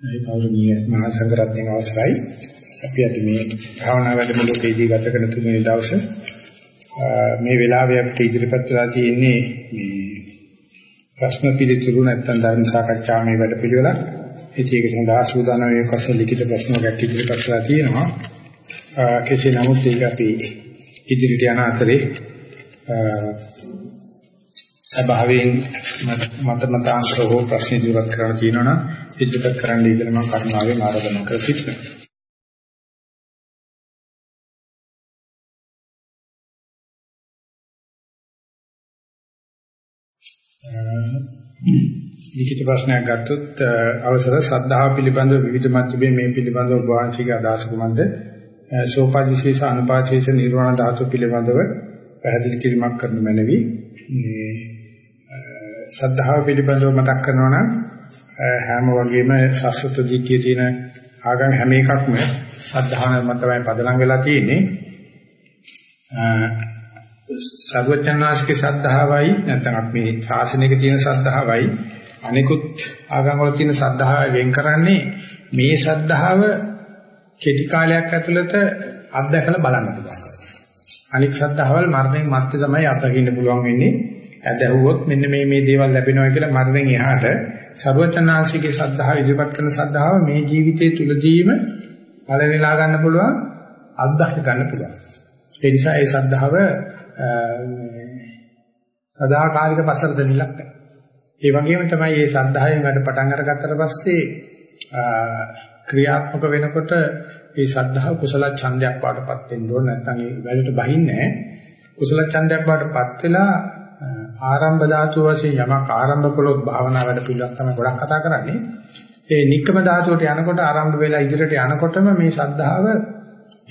මේ ගෞරවනීය මහා සංඝරත්නයේ අවසරයි අපි අද මේ භාවනා වැඩමුළුවේදී ගත කරන තුන්වෙනි දවසේ මේ වෙලාවේ අපිට ඉදිරිපත් වෙලා තියෙන්නේ මේ ප්‍රශ්න පිළිතුරු නැත්නම් ධර්ම සාකච්ඡාමය වැඩ පිළිවෙලක්. ඉතින් ඒක සඳහා සූදානම් වේ කොටස ලිඛිත ප්‍රශ්නයක් ඉදිරිපත් කරලා තියෙනවා. කෙසේ නමුත් ඒක අපි ඉදිරියට යන අතරේ ස්වභාවයෙන් මත මතාන්තර හෝ ප්‍රශ්න ඉදිරිපත් කරන්න තියෙනවා නම් ඉදිරිපත් කරන්න ඉගෙන මම කරුණාවෙන් ආරාධනා කර සිටිනවා. ලිඛිත ප්‍රශ්නයක් ගත්තොත් අවසර සද්ධාව පිළිබඳව විවිධ මතභේද මේ පිළිබඳව වහන්සේගේ අදහස කුමක්ද? සෝපාදිශේෂ අනුපාදිශේෂ නිර්වාණ ධාතු පිළිබඳව පැහැදිලි කිරීමක් කරන්න මැනවි. මේ සද්ධාව පිළිබඳව මතක් කරනවා නම් හැම වගේම ශාස්ත්‍ර දිට්ඨිය තියෙන ආගම් හැම එකක්ම සද්ධාන මත තමයි පදනම් වෙලා තියෙන්නේ. සර්වඥාන්සේගේ ශ්‍රද්ධාවයි නැත්නම් අපි ශාසනයක තියෙන ශ්‍රද්ධාවයි අනිකුත් ආගම් වල තියෙන ශ්‍රද්ධාවයි වෙන් කරන්නේ මේ ශ්‍රද්ධාව කෙටි කාලයක් ඇතුළත අත්දැකලා බලන්න පුළුවන්. අනික් ශ්‍රද්ධාවල් මරණයෙන් මත්තේ තමයි අත්දකින්න පුළුවන් වෙන්නේ. ඇදහුවොත් මෙන්න මේ මේ දේවල් ලැබෙනවා කියලා මරණයෙන් එහාට ਸਰවචනාංශිකේ ශ්‍රද්ධාව ඉදිරිපත් කරන ශ්‍රද්ධාව මේ ජීවිතයේ තුලදීම පළවෙලා ගන්න පුළුවන් අත්දැක ගන්න පුළුවන්. ඒ නිසා ඒ ශ්‍රද්ධාව සදාකාලික පසර දෙන්නක් නැහැ. ඒ වගේම තමයි මේ ශ්‍රද්ධාවෙන් වැඩ පටන් අරගත්තට පස්සේ ක්‍රියාත්මක වෙනකොට මේ ශ්‍රද්ධාව කුසල ඡන්දයක් පාටපත් වෙන්න ඕන නැත්නම් ඒ වැඩට බහින්නේ කුසල ඡන්දයක් පාටපත් වෙලා ආරම්භ ධාතුව වශයෙන් යමක් ආරම්භ කළොත් භාවනා වැඩ පිළිවෙලක් තමයි ගොඩක් කතා කරන්නේ. ඒ නික්කම ධාතුවට යනකොට ආරම්භ වෙලා ඉදිරියට යනකොටම මේ ශ්‍රද්ධාව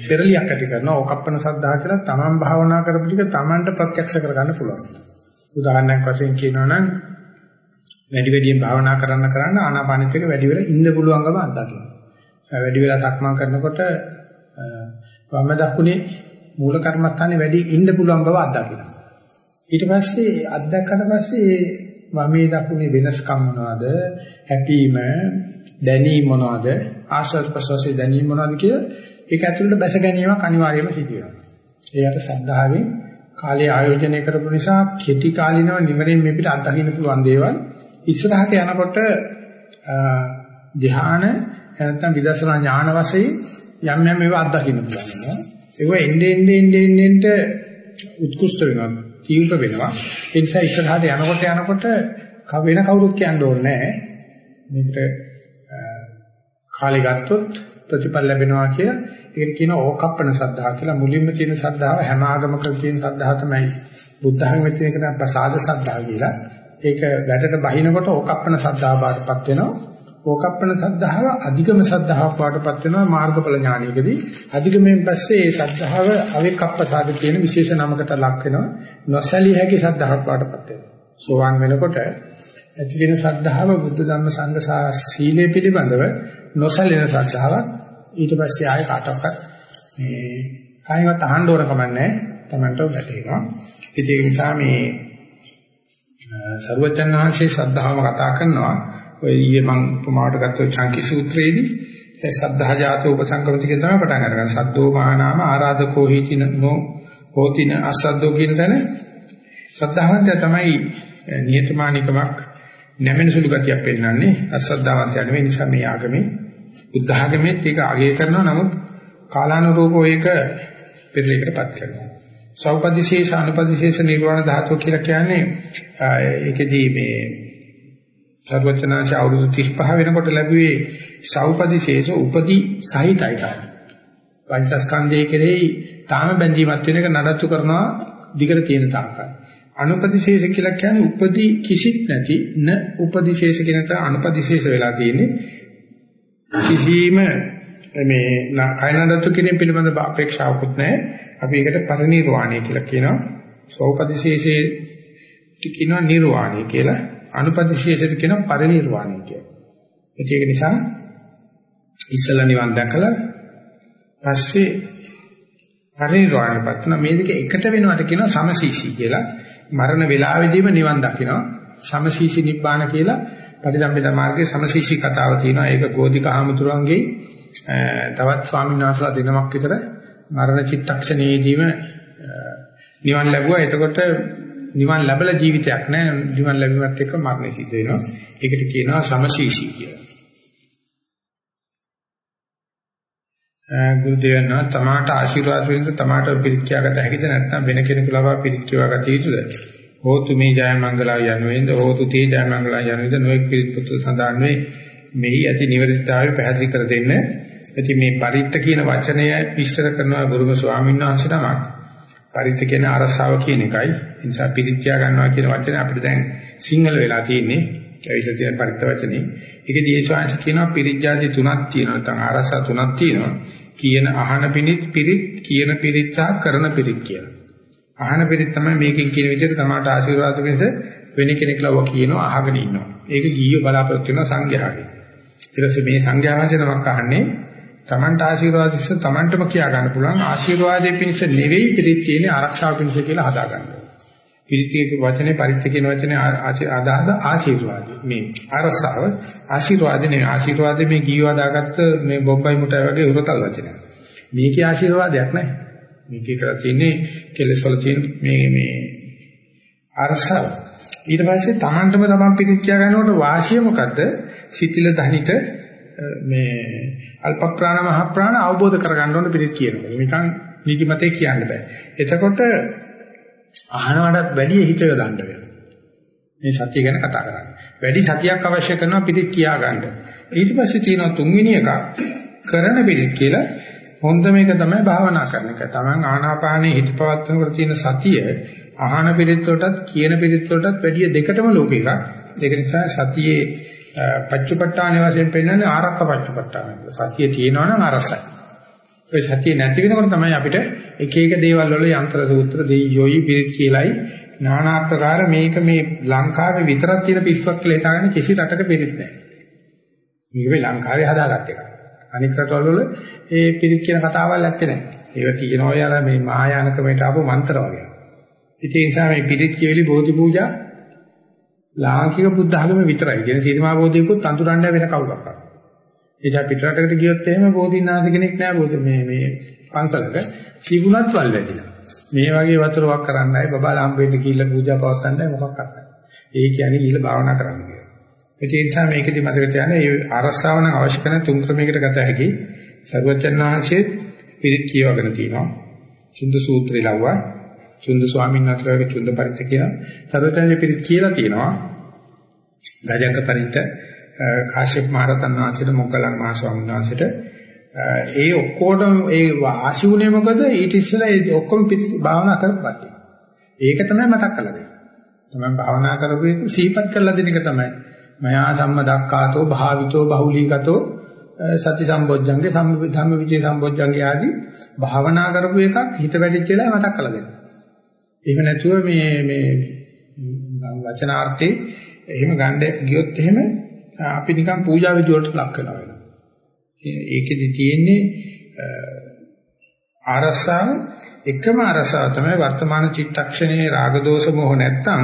පෙරලියක් ඇති කරනවා. ඕකප්පන ශ්‍රද්ධාව කියලා තමන් භාවනා කරපු ටික තමන්ට ප්‍රත්‍යක්ෂ කරගන්න පුළුවන්. උදාහරණයක් වශයෙන් කියනවා නම් වැඩි වැඩියෙන් භාවනා කරන්න කරන්න ආනාපානෙත් එක වැඩි වෙලා ඉන්න පුළුවන්කම අත්දකින්න. වැඩි වෙලා සක්මන් කරනකොට වම දකුණේ මූල කර්මස්ථානේ වැඩි ඉන්න පුළුවන් බව අත්දකින්න. ඊට පස්සේ අත්දැකලා පස්සේ වමේ දකුණේ වෙනස්කම් මොනවද? හැපීම, දැනීම මොනවද? ආශ්වාස ප්‍රශ්වාසයේ දැනීම මොනවද කියලා ඒක ඇතුළට බැස ගැනීමක් අනිවාර්යයෙන්ම සිදු වෙනවා. ඒකට සද්ධාවෙන් කාලය ආයෝජනය කරපු නිසා කෙටි කාලිනව නිවරින් මේ පිට අත්දකින්න පුළුවන් දේවල් ඉස්සරහට යනකොට ධ්‍යාන නැත්නම් විදර්ශනා ඥාන වශයෙන් යම් යම් ඒවා අත්දකින්න පුළුවන්. ඒවා එන්නේ එන්නේ එන්නේ එන්නේ උත්කෘෂ්ඨ වෙනවා. තීව්‍ර වෙනවා. ඒ නිසා ඉස්සරහට යනකොට යනකොට වෙන කවුරුත් කියන්න ඕනේ නැහැ. මේකට කාලේ ගත්තොත් ප්‍රතිඵල ලැබෙනවා කියලා. ඒකට කියන ඕකප්පන සද්ධා කියලා. මුලින්ම තියෙන සද්ධාව හැම ආගමක තියෙන සද්ධාව තමයි බුද්ධ ධර්මයේ තියෙන එකට ප්‍රසාද සද්ධා කියලා. ඒක වැඩට බහිනකොට ඕකප්පන සද්ධා බාටපත් වෙනවා. ඕකප්පන සද්ධාව අධිගම සද්ධාවක් වාටපත් වෙනවා මාර්ගඵල ඥානයකදී. අධිගමෙන් පස්සේ ඒ සද්ධාව අවිකප්පසාද කියන විශේෂ නමකට ලක් වෙනවා. නොසැලිය හැකි සද්ධාවක් වාටපත් වෙනවා. සෝවාන් වෙනකොට ඇති වෙන සද්ධාව බුද්ධ ධම්ම සංඝ සීලය පිළිබඳව නොසැලෙන සද්ධාවක්. ඊට පස්සේ ආයෙ කාටවත් මේ කායිමත් අහන්න ඕන කමන්නේ තමන්ට වැටේනවා. ඉතින් ඒ නිසා මේ සරුවචන් වහන්සේ සද්ධාවම කතා කරනවා. ඔය ඊයේ මම උපමාවට ගත්ත චාන්කි සූත්‍රයේදී ඒ සද්ධා ජාතෝ උපසංගමතිකේ තමයි පටන් අරගන්නේ. සද්දෝ මහානාම ආරාධකෝ හිතින නෝ හෝතින අසද්දෝ කියන තැන සද්ධාවන්තය තමයි නියතමානිකමක් නැමෙන සුළු ගතියක් පෙන්වන්නේ. අසද්ධාවන්තය නෙවෙයි නිසා මේ ආගමේ බුද්ධ ආගමේත් ඒක අගය කරනවා. නමුත් කාලානුරූපව ඒක පෙරලයකටපත් කරනවා. සෞපදිශේෂ අනුපදිශේෂ නිර්වාණ ධාතුව කියලා කියන්නේ ඒකෙදී මේ සර්වචනාංශ අවුරුදු 35 වෙනකොට ලැබුවේ සෞපදිශේෂ උපදි සහිතයි තමයි. පංචස්කන්ධයේ කෙරෙහි තාම බැඳීමක් වෙන එක නඩත්තු කරනවා දිගට තියෙන තාක්කයි. අනුපදිශේෂ කියලා කියන්නේ උපදි කිසිත් නැති න උපදිශේෂ කියන තර අනුපදිශේෂ වෙලා තියෙන්නේ. කිසිම මේ කයනදත්තු කිරීම පිළිබඳ අපේක්ෂාවකුත් නැහැ. අපි ඒකට පරිණිරවාණය කියලා කියනවා. සෞපදිශේෂයේ කියනවා නිර්වාණය කියලා. අනුපදිශේෂයට කියනවා පරිණිරවාණය කියලා. ඒක නිසා ඉස්සලා නිවන් දැකලා පස්සේ පරිණිරවාණයපත් වෙන මේ දෙක එකට වෙනවට කියනවා සමසීසී කියලා. මරණ වේලාවෙදීම නිවන් දකිනවා. සමශීෂි නිබ්බාන කියලා පටිසම්භිද මාර්ගයේ සමශීෂි කතාව තියෙනවා. ඒක ගෝධික හාමුදුරන්ගේ තවත් ස්වාමීන් වහන්සේලා දෙනමක් විතර මරණ චිත්තක්ෂණයේදීම නිවන් ලැබුවා. එතකොට නිවන් ලැබලා ජීවිතයක් නැහැ. නිවන් ලැබීමත් එක්ක මරණය සිද්ධ වෙනවා. ඒකට කියනවා සමශීෂී කියලා. ගුරු දේවනා තමාට ආශිර්වාද වෙනද තමාට පිළික්කියාගත හැකිද නැත්නම් වෙන කෙනෙකු ලබා පිළික්කියාගත යුතුද? හෝතු මේ ජය මංගලා යනුවෙන්ද හෝතු තේ ජය මංගලා යනුවෙන්ද නොඑක් පිළිත් පුත්‍ර සඳහන් වේ මෙහි ඇති නිවැරදිතාවය පැහැදිලි කර දෙන්න. ඉතින් මේ පරිත්ත කියන වචනය විස්තර කරනවා ගුරුම ස්වාමීන් වහන්සේ තමයි. පරිත්ත කියන අරසාව කියන එකයි. ඒ නිසා පිළිච්චා ගන්නවා කියන වචනේ අපිට දැන් සිංහල වෙලා තියෙන්නේ. ඇවිල්ලා තියෙන පරිත්ත වචනේ. ඒකදී ඒ ශාංශ කියනවා පිළිච්ඡාදී තුනක් තියෙනවා. නැත්නම් අරසා තුනක් තියෙනවා. කියන අහන පිණිත් පිරිත් කියන පිරිත් සහ කරන පිරිත් කියලා. අහන පිරිත් තමයි මේකෙන් කියන විදිහට තමාට ආශිර්වාද වෙනස වෙන කෙනෙක් ලව කියනවා අහගෙන ඉන්නවා. ඒක ගිහිය බලාපොරොත්තු වෙන සංඝයාගේ. ඊට පස්සේ මේ සංඝයා වහන්සේ නමක් අහන්නේ Tamanට ආශිර්වාදිස්ස Tamanටම කියා ගන්න පුළුවන් ආශිර්වාදයේ පිණිස නෙවෙයි පිළිත් තියෙන්නේ ආරක්ෂාව පිණිස කියලා හදා ගන්නවා. පිළිතියක වචනේ පරිත්‍ය කියන වචනේ අදහස ආශිර්වාදය. මේ අරසාව ආශිර්වාදේ නෙවෙයි ආශිර්වාදේ මේ ගීව හදාගත්ත මේ බොම්බයි මුටයි වගේ උරතල් වචනයක්. මේකේ ආශිර්වාදයක් නැහැ. මේකේ කරලා තියෙන්නේ කෙලෙස් වල තියෙන මේ මේ අරසාව. ඊට පස්සේ Tamanටම Taman පිළිත් කියා ගන්නකොට වාසිය මොකද්ද? සිතිල ධනිත මේ අල්ප ප්‍රාණ මහ ප්‍රාණ අවබෝධ කරගන්න ඕන පිළිත් කියනවා. නිකන් නිදිමතේ කියන්න බෑ. එතකොට අහනවටත් වැඩි හිත යොදන්න වෙනවා. මේ සත්‍ය ගැන කතා කරන්නේ. වැඩි සතියක් අවශ්‍ය කරනවා පිළිත් කියා ගන්න. ඊට පස්සේ තියෙනවා තුන්වෙනි එක කරන පිළිත් කියලා හොඳ මේක තමයි භාවනා කරන එක. Taman ආනාපානයේ හිත පවත්වනකොට තියෙන සතිය අහන පිළිත් වලටත් කියන පිළිත් වලටත් වැඩි දෙකටම ලෝක එකක්. ඒක නිසා සතියේ පච්චපට්ඨාන වශයෙන් පෙන්වන්නේ ආරක්ක පච්චපට්ඨාන. සතිය තියෙනවා නම් අරසයි. ඒ සතිය නැති වෙනකොට තමයි අපිට එක එක දේවල් වල යන්ත්‍ර සූත්‍ර දෙයියෝයි පිළිත් කියලායි নানা ආකාර මේක මේ ලංකාවේ විතරක් තියෙන පිස්සුවක් කියලා හිතාගෙන කිසි රටක පිළිත් නැහැ. මේක මේ ලංකාවේ හදාගත්ත එකක්. අනික් රටවල වල ඒ පිළිත් කියන කතාවල් ඇත්තේ නැහැ. ඒවා තියෙනවා යාර මේ මහායාන ක්‍රමයට ආපු මන්ත්‍ර වගේ. ඉතින් ඒ නිසා මේ පිළිත් කියවිලි බෝධි පූජා ලාංකික බුද්ධ ධර්ම විතරයි. කියන සීමා බෝධියකුත් අඳුරන්න වෙන කවුරක් අර. එනිසා පිටරටකට ගියොත් එහෙම බෝධිනාථ කෙනෙක් නෑ බෝධි මේ මේ පන්සලක තිබුණත් වල් වැඩිලා. මේ වගේ වතුරක් කරන්නයි බබාලා හම්බෙන්න කියලා පූජා පවත්වන්නයි මොකක් කරන්නේ. ඒ කියන්නේ ඊළ භාවනා කරන්න කියලා. ඒ නිසා මේකෙදි මතක තියාගන්න මේ අරස්සාව නම් අවශ්‍ය කරන තුන් ක්‍රමයකට ගත හැකි. සර්වචන් වහන්සේ පිළිත් කියවගෙන තිනවා. චුන්ද සූත්‍රය ලව්වා චුන්ද ස්වාමීන් වහන්සේගේ චුන්ද පරිත්‍ත කියන සර්වඥ පිළිත් කියලා තියෙනවා. ගජක පරිත්‍ත කාශ්‍යප මහ රහතන් වහන්සේට මොග්ගලන් මහ ස්වාමීන් වහන්සේට ඒ ඔක්කොටම ඒ ආශිුනේ මොකද ඊට ඉස්සෙල්ලා ඒ ඔක්කොම භාවනා කරපුවා. ඒක තමයි මතක් කරලා දෙන්නේ. තමයි භාවනා කරපු එක සීපත් කරලා දෙන එක තමයි. මයා සම්මදක්කාතෝ භාවිතෝ බහුලීගතෝ සති සම්බොජ්ජංගේ සම්බුද්ධම්ම විචේ සම්බොජ්ජංගේ ආදී භාවනා කරපු එකක් හිත වැඩිච්ච වෙලාව මතක් කරලා දෙන්න. එහෙම නැතුව මේ මේ වචනාර්ථේ එහෙම ගන්න ගියොත් එහෙම අපි නිකන් පූජා විදි වලට ලක් කරනවා වෙනවා. ඒකෙදි තියෙන්නේ ආරසාව එකම ආරසාව තමයි වර්තමාන චිත්තක්ෂණයේ රාග දෝෂ මොහ නැත්තම්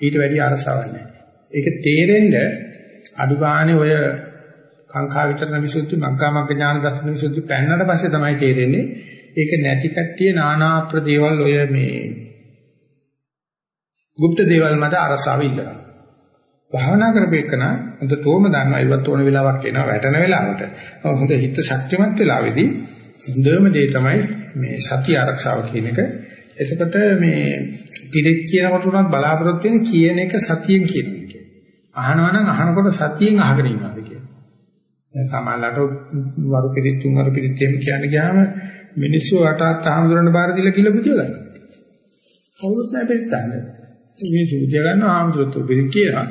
ඊට වැඩි ආරසාවක් නැහැ. ඒක තේරෙන්න අඩු ගානේ ඔය කාංකා විතරන විසුද්ධි මග්ගා මග්ග ඥාන දර්ශන විසුද්ධි පෙන්නට පස්සේ තමයි තේරෙන්නේ ඒක නැති කට්ටිය নানা ප්‍රදේවල් ඔය මේ গুপ্ත දේවල් මත අරසාව ඉල්ලනවා. භාවනා කරපේකන හොඳටම දන්නවා ඉවත් ඕන වෙලාවක් එනවා වැටෙන වෙලාවට. හොඳ හිත ශක්තිමත් වෙලාවේදී හොඳම දේ තමයි මේ සති ආරක්ෂාව කියන එක. එතකොට මේ පිළිත් කියනකොට උනත් බලාපොරොත්තු වෙන කියන එක සතියෙන් කියන එක. අහනවා නම් අහනකොට සතියෙන් අහගෙන ඉන්නවාද කියලා. සමහරලාට වරු පිළිත් තුන් වරු පිළිත් එහෙම කියන්න ගියාම මිනිස්සු අටත් අහඳුරන බාර දීලා කියලා බුදුලා. කවුරුත් නැහැ පිළිත් අහන්නේ. මේ සූතිය ගන්න ආම්ද්‍රතු පිළි කියනවා.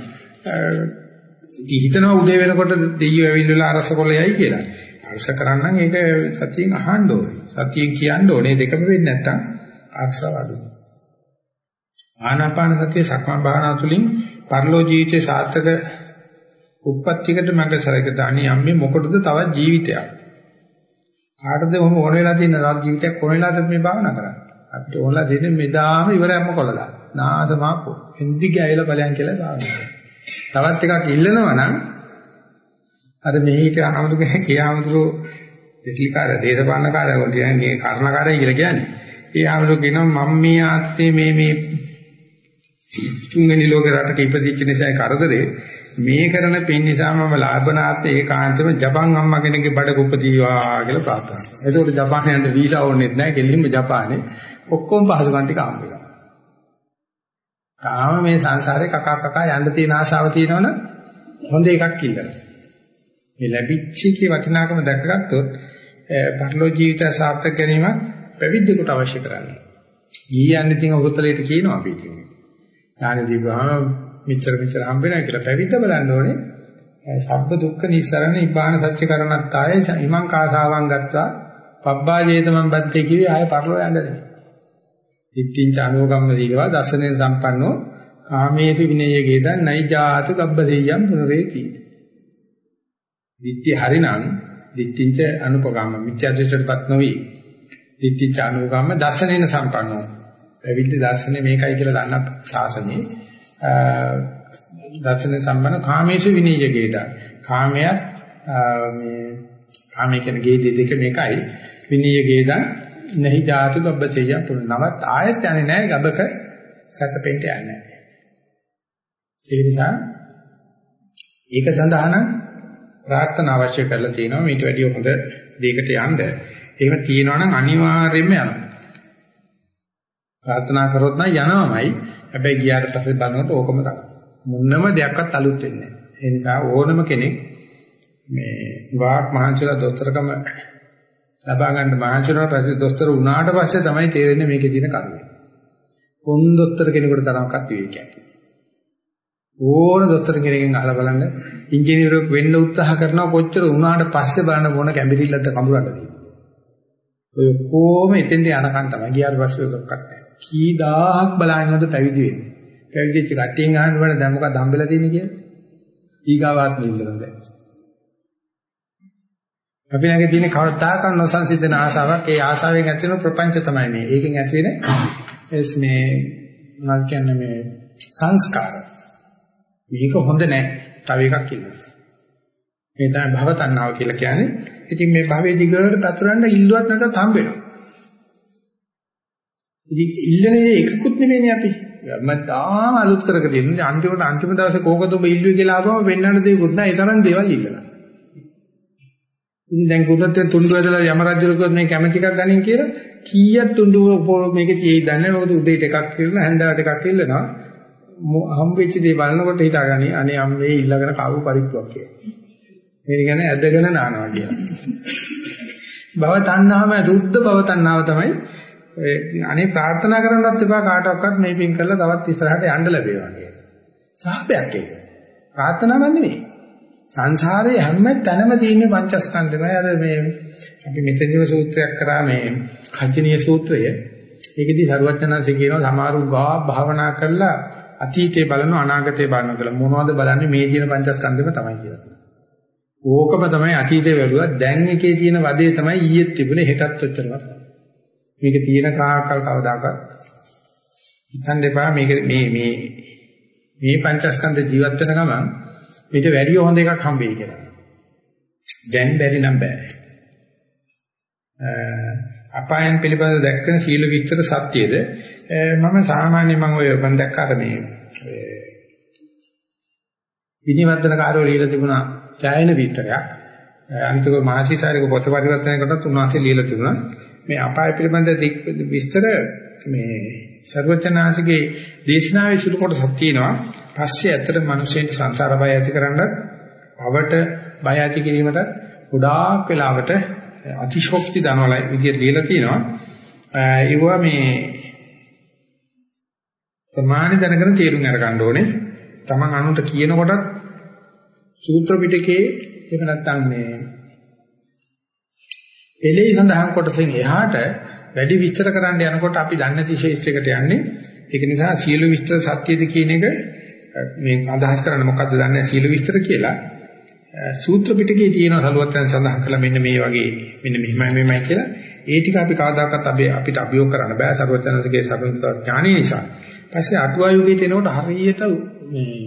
හිතනවා උදේ වෙනකොට දෙයියෝ ඇවිල්ලා අරසකොළයයි කියලා. අරස කරන්නම් ඒක සතියෙන් අහන්න ඕනේ. සතියෙන් කියන්න ඕනේ දෙකම වෙන්නේ නැත්තම් ආක්ෂාව අඩුයි. ආනාපාන සතිය සක්මන් භාවනා තුළින් පරලෝ ජීවිතේ සාර්ථක උප්පත්තියකට මඟ සරක දානි යම්මේ මොකටද තවත් ජීවිතයක්. කාටද මොහොම ඕන වෙලා තියෙන තවත් ජීවිතයක් ඕන වෙලාද මේ භාවනා කරන්නේ. අපිට ඕනලා දෙන්නේ මෙදාම ඉවරයක්ම කොල්ල දාන්න. නාසමාපෝ එන්දි ගෑවිලා ඵලයන් කියලා භාවනා තවත් එකක් ඉල්ලනවා නම් අර මෙහිට ආමතු කෙනෙක් කියාමතුරු දෙස්ලිකාර දේශපාලනකාරය වගේ කියන්නේ කර්ණකාරය කියලා කියන්නේ. ඒ ආමතු කියනවා මම මේ ආත්මේ මේ මේ තුන්වෙනි ලෝක රටක ඉපදිච්ච නිසා කරදරේ මේ කරන පින් නිසා මම ලාභනාත් ඒකාන්තම ජපන් අම්මා කෙනෙක්ගේ බඩක උපදීවා කියලා ප්‍රාර්ථනා කරනවා. එතකොට ජපානයේ යන්න වීසා ඕනෙත් නැහැ. කෙලින්ම ජපානේ ඔක්කොම පහසුකම් ටික හම්බ වෙනවා. තාම මේ සංසාරේ කකා කකා යන්න තියෙන ආශාව තියෙනවනම් හොඳ එකක් ඉල්ලනවා. මේ ලැබිච්ච කී වටිනාකම දැකගත්තොත් පරලෝ ජීවිතය සාර්ථක ගැනීමක් පැවිද්දෙකුට අවශ්‍ය කරන්නේ. ඊයන්නේ තියෙන උරුතලයට කියනවා අපි කියන්නේ. ඥාන දීපහම මිච්ඡර මිච්ඡර හම්බ වෙනවා කියලා පැවිද්ද බලන්න ඕනේ. සබ්බ දුක්ඛ නිසරණ ඉබ්බාන සත්‍ය කරණත්තාය ඉමං කාසාවන් ගත්තා පබ්බා ජේතමන් බද්දේ කිව්වේ ආය පරලෝ යන්න නෙමෙයි. ඉත්තිං චානෝගම්ම දීවා දසනේ සම්පන්නෝ කාමේසු විනයයේ දන් නයිජාතු ගබ්බදෙය්‍යම් පුනරේති. දිට්ඨි හරිනම් දිට්ඨිංච අනුපගම්ම මිත්‍යා දෘෂ්ටිපත් නොවි. දිට්ඨි චානෝගම්ම දසනේන සම්පන්නෝ. පැවිදි දර්ශනේ මේකයි කියලා දන්න ශාසනයේ දර්ශන සම්බන්ධ කාමේසු විනයයේ දන්. කාමයක් මේ කාමයේ කියන ගේ දෙක මේකයි විනයයේ දන් නැහි ජාතු ගබ්බසෙය පුන නවත් ආයෙත් යන්නේ නැහැ ගබක සැතපෙන්න යන්නේ නැහැ. ඒ නිසා ඒක සඳහා නම් ප්‍රාර්ථනා අවශ්‍ය කරලා තියෙනවා මේට වැඩිය හොඳ දෙයකට යන්න. එහෙම තියෙනවා නම් අනිවාර්යයෙන්ම යනවා. ප්‍රාර්ථනා කරොත් නම් යනවමයි. හැබැයි ගියාට පස්සේ බලනකොට ඕකම තමයි. මොනම දෙයක්වත් අලුත් වෙන්නේ නැහැ. ඒ නිසා ඕනම කෙනෙක් මේ වාක් මහන්සියලා දොස්තරකම ලබා ගන්න මහන්සි වෙනවා පස්සේ දොස්තර වුණාට පස්සේ තමයි තේරෙන්නේ මේකේ තියෙන කරුණ. කොන් දොස්තර කෙනෙකුට තරම්වත් විවේකයක්. ඕන දොස්තර කෙනෙක්ගෙන් අහලා බලන්න ඉංජිනේරුවෙක් වෙන්න උත්සාහ කරනවා කොච්චර වුණාට පස්සේ බලන්න මොන කැඹිරිල්ලක්ද කඹරන්න තියෙන්නේ. ඔය කොහොම එතෙන්ට යනකන් තමයි ගියාට පස්සේ ඔක්කක් නැහැ. කී දහහක් බලන්නද පැවිදි වෙන්නේ. පැවිදිච්ච කට්ටියෙන් අහන්න බෑ දැන් මොකක්ද හම්බෙලා තියෙන්නේ කියලා. ඊගාවත් නිල්ලන දැන්. අපි ළඟ තියෙන කවදාකවත් නොසන්සිද්ධන ආසාවක් ඒ ආසාවෙන් ඇති වෙන ප්‍රපංච තමයි මේ. ඒකෙන් ඇති වෙන එස් මේ මොනවද කියන්නේ මේ සංස්කාර. මේක හොඳ නැහැ. තව එකක් ඉන්නවා. මේ තමයි භව තණ්හාව කියලා කියන්නේ. ඉතින් මේ භවයේ දිගට පතුරන්න ඉල්ලුවත් නැතත් හම්බ වෙනවා. ඉතින් ඉල්ලන්නේ එකකුත් නෙමෙයිනේ අපි. මම අලුත් කරගෙන ඉන්නේ අන්තිමට අන්තිම දවසේ කෝකද ඔබ ඉල්ලුවේ කියලා ආවම වෙන්නන්න දෙයක්වත් නැහැ. ඒ තරම් දේවල් ඉල්ලනවා. ඉතින් දැන් කුඩත් තුඬු ඇදලා යම රජුලකුත් මේ කැමැති එකක් ගනින් කියලා කීයක් තුඬු මේකේ තියෙයි දන්නේ මොකද උදේට එකක් කියලා හැන්දෑවට එකක් ඉල්ලනවා හම්බෙච්ච දේ බලනකොට හිතාගනි අනේ අම්මේ ඊළඟන කවු පරිප්පුවක් කියලා. මේක කියන්නේ ඇදගෙන නානවා කියලා. භව තණ්හාවම සුද්ධ භව තණ්හාව තමයි අනේ ප්‍රාර්ථනා කරන්නත් එපා කාටවත් මේ පින් කරලා තවත් ඉස්සරහට යන්න ලැබේවා කියලා. සාපයක් ඒක. ප්‍රාර්ථනාවක් නෙවෙයි. සංසාරයේ හැම තැනම තියෙන පංචස්කන්ධමයි අර මේ අපි මෙතනදිව සූත්‍රයක් කරා මේ කජ්ජනීය සූත්‍රය. ඒකෙදි සරුවචනanse කියනවා සමහරු ගා භාවනා කරලා අතීතේ බලනවා අනාගතේ බලනවා කියලා. මොනවද බලන්නේ මේ කියන පංචස්කන්ධෙම තමයි කියලා. ඕකම තමයි අතීතේ වැළුවා. දැන් එකේ තියෙන වදේ තමයි ඊයේත් තිබුණේ හෙටත් ඔච්චරම. මේක තියෙන කාකල් කවදාකවත් හිතන්න එපා මේක මේ මේ මේ පංචස්කන්ධ ජීවත් වෙන ගමන් මේට වැඩිය හොඳ එකක් හම්බෙයි කියලා. දැන් බැරි නම් බෑ. අපායන් පිළිබඳව දැක්කන සීල විස්තර සත්‍යයේද මම සාමාන්‍ය මම ඔය මම දැක්කාට මේ විනිවර්තන කාර්යවල ලියලා තිබුණා ඡායන විස්තරයක්. අනිතක මහසිසාරික පොත පරිවර්තනයකටත් උන්වහන්සේ ලියලා තිබුණා. මේ අපාය පිළිබඳ විස්තර මේ ਸਰවචනාසිකේ දේශනාවේ සුළු කොටසක් තියෙනවා. පස්සේ ඇත්තට මිනිස්සුන්ට සංසාර බය ඇති කරන්නත්, භවට බය ඇති කිරීමට ගොඩාක් වෙලාවට අතිශෝක්ති දනවල විදියට ලියලා තියෙනවා. ඒවා මේ ප්‍රමාණ දැනගෙන තේරුම් අරගන්න ඕනේ. Taman අනුන්ට කියන කොටත් සූත්‍ර පිටකේ එහෙම නැත්නම් මේ එලෙයි සඳහන් කොටසෙන් එහාට වැඩි විස්තර කරන්න යනකොට අපි දන්නේ නැති ශේෂ්ත්‍රයකට යන්නේ. ඒක නිසා සීල විස්තර සත්‍යද කියන එක මේ අදහස් කරන්නේ මොකද්ද දන්නේ සීල විස්තර කියලා. සූත්‍ර පිටකේ තියෙන සලුවත්යන් සඳහන් කළා මෙන්න මේ වගේ මෙන්න මෙහිමයි මෙහිමයි කියලා. ඒ ටික අපි කවදාකවත් අපි අපිට අභියෝග කරන්න බෑ සර්වඥාන්සේගේ සර්වඥතා ඥානය නිසා. පස්සේ අටුවා යුගයට එනකොට හරියට මේ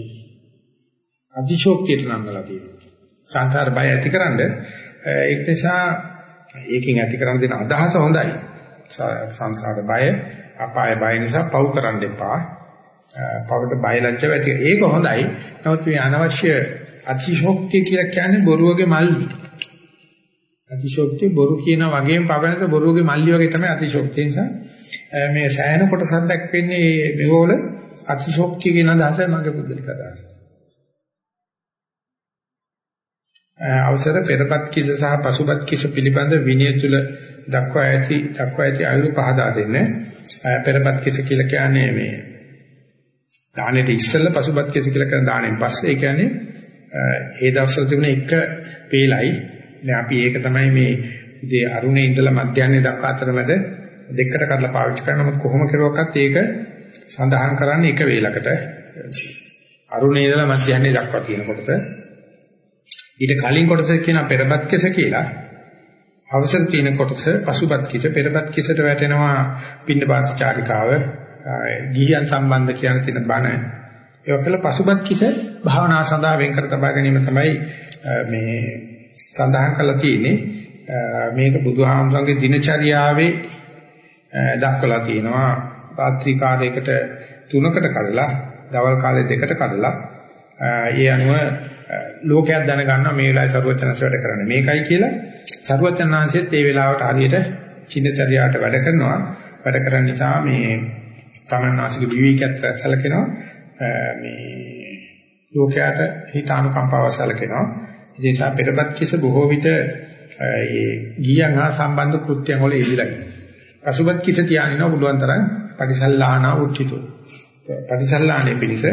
අධිශෝක්තියට නංගලා තියෙනවා. සංසාර බය ඇතිකරනද ඒක නිසා ඒකෙන් ඇතිකරන දෙන අදහස හොඳයි. සංසාර බය අපාය බය නිසා පව් කරන්න එපා. පවට බය ලැජ්ජාව ඇති. ඒක හොඳයි. නමුත් මේ අනවශ්‍ය අතිශෝක්තිය කියලා කියන්නේ බොරුවගේ මල්ලි. අතිශෝක්තිය බොරු කියන වගේම පවනත බොරුවගේ මල්ලි වගේ තමයි අතිශෝක්තිය නිසා මේ සෑහෙන කොටසක් දක්වන්නේ මේවල අතිශෝක්තිය කියන අදහස මගේ පුද්ගලික අදහස. අවසර පෙරපත් කිස සහ පසුපත් කිස පිළිබඳ විනය තුල දක්වා ඇති දක්වා ඇති අයුරු පහදා දෙන්න. පෙරපත් කිස කියලා කියන්නේ මේ දානෙට ඉස්සෙල්ලා පසුපත් කිස කියලා කියන දාණයෙන් පස්සේ ඒ කියන්නේ ඒ දවස්වල තිබුණ එක වේලයි. දැන් අපි ඒක තමයි මේ ඉතින් අරුණේ ඉඳලා මධ්‍යහ්නයේ දක්වා අතරමැද දෙකට කඩලා පාවිච්චි කරන නමුත් කොහොම කරුවක්වත් ඒක සඳහන් කරන්නේ එක වේලකට. අරුණේ ඉඳලා මධ්‍යහ්නයේ දක්වා තියෙන කොටස ඊට කලින් කොටස කියන පෙරපත් කෙස කියලා අවසර තියෙන කොටස පසුපත් කිස පෙරපත් කිසට වැටෙනවා පින්නපාත චාරිකාව ගිහියන් සම්බන්ධ කියන තියෙන බණ. ඒක කළ පසුපත් කිස භාවනා සඳහා වෙන් කර තබා ගැනීම තමයි මේ සඳහන් කරලා තියෙන්නේ. මේක බුදුහාමුදුරන්ගේ දිනචරියාවේ දක්වලා තියෙනවා. රාත්‍රී කාලයකට තුනකට කඩලා දවල් කාලේ දෙකට කඩලා ඒ අනුව ලෝකයක් දැනගන්නවා මේ වෙලාවේ සරුවචනස වැඩ කරන්නේ. මේකයි කියලා සරුවචනාංශයේත් ඒ වෙලාවට හරියට චින්නචර්යාවට වැඩ කරනවා. වැඩ කරන නිසා මේ තමන්නාසික විවිකයක් සැලකෙනවා. මේ ලෝකයට හිතානුකම්පාව සැලකෙනවා. ඒ නිසා පෙරපත් කිස බොහෝ විට ඒ ගියන් හා සම්බන්ධ කෘත්‍යයන් වල ඉදිරියලා ඉන්නවා පසුබත් කිස තියානිනවා පුළුවන් තරම් පටිසල්ලානා උච්චිතෝ. පටිසල්ලානේ පිළිස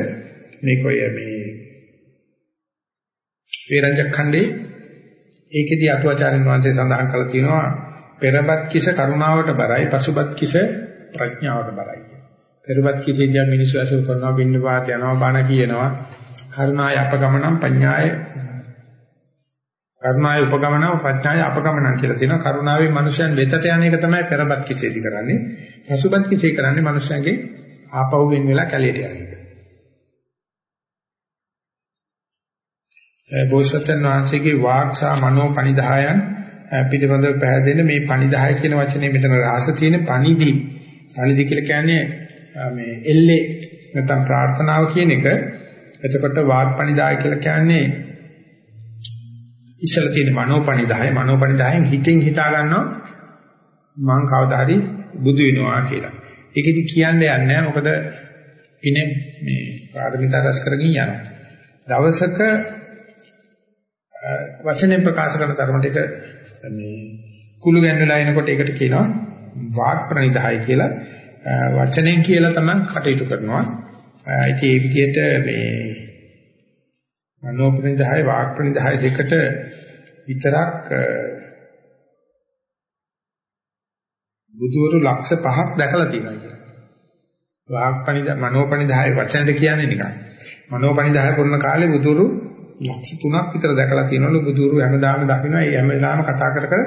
මේක ඔය මේ වේරංජක් ඛණ්ඩේ ඒකෙදී අටුවාචාර්යන් වහන්සේ සඳහන් කරලා තියෙනවා පෙරපත් කිස කරුණාවට බරයි පසුපත් කිස ප්‍රඥාවට බරයි. පෙරපත් කිසෙන් මිනිස්සු අසු කරනවා බින්න පාත යනවා බණ කියනවා කරුණාය අපගමනම් පඤ්ඤාය කරුණාය උපගමනව ප්‍රඥාය අපගමනං කියලා තියෙනවා කරුණාවෙන් මනුෂයන් වෙතට යන එක තමයි පෙරපත් කිසේදී කරන්නේ. පසුපත් කිසේ කරන්නේ මනුෂයන්ගේ ආපහු වෙන වෙලා කැලේට යන එක. බෝසත්යන් වහන්සේගේ වාක්සා මනෝ පනිදායන් පිළිබඳව පැහැදෙන මේ පනිදාය කියන වචනේ මෙතන රාස තියෙන පනිදි පනිදි කියලා කියන්නේ මේ එල්ලේ නැත්නම් ප්‍රාර්ථනාව කියන එක. එතකොට වාග් පනිදාය කියලා කියන්නේ ඉස්සල තියෙන මනෝ පනිදාය මනෝ පනිදායෙන් හිතෙන් හිතා ගන්නවා. මං කවදා හරි බුදු වෙනවා කියලා. ඒකෙදි කියන්න යන්නේ මොකද ඉනේ මේ පාරමිතා රැස් කරගෙන යනවා. දවසක වචනෙන් ප්‍රකාශ කරන තරමට ඒක මේ කුළු ගැන්වලා එනකොට ඒකට කියනවා වාක් ප්‍රනිදාය කියලා වචනෙන් කියලා තමයි කටයුතු කරනවා. ඉතින් ඒ විදිහට මේ මනෝ ප්‍රනිදාය වාක් ප්‍රනිදාය දෙකට විතරක් බුදුවරු ලක්ෂ පහක් දැකලා තියෙනවා කියන්නේ. වාක් ප්‍රනිදාය මනෝ ප්‍රනිදාය වචනෙන් කියන්නේ නිකන්. මනෝ ප්‍රනිදාය කරන කාලේ බුදුවරු ලක්ෂ 3ක් විතර දැකලා තියෙනවලු බුදුරු හැමදාම දකින්නවා ඒ හැමදාම කතා කර කර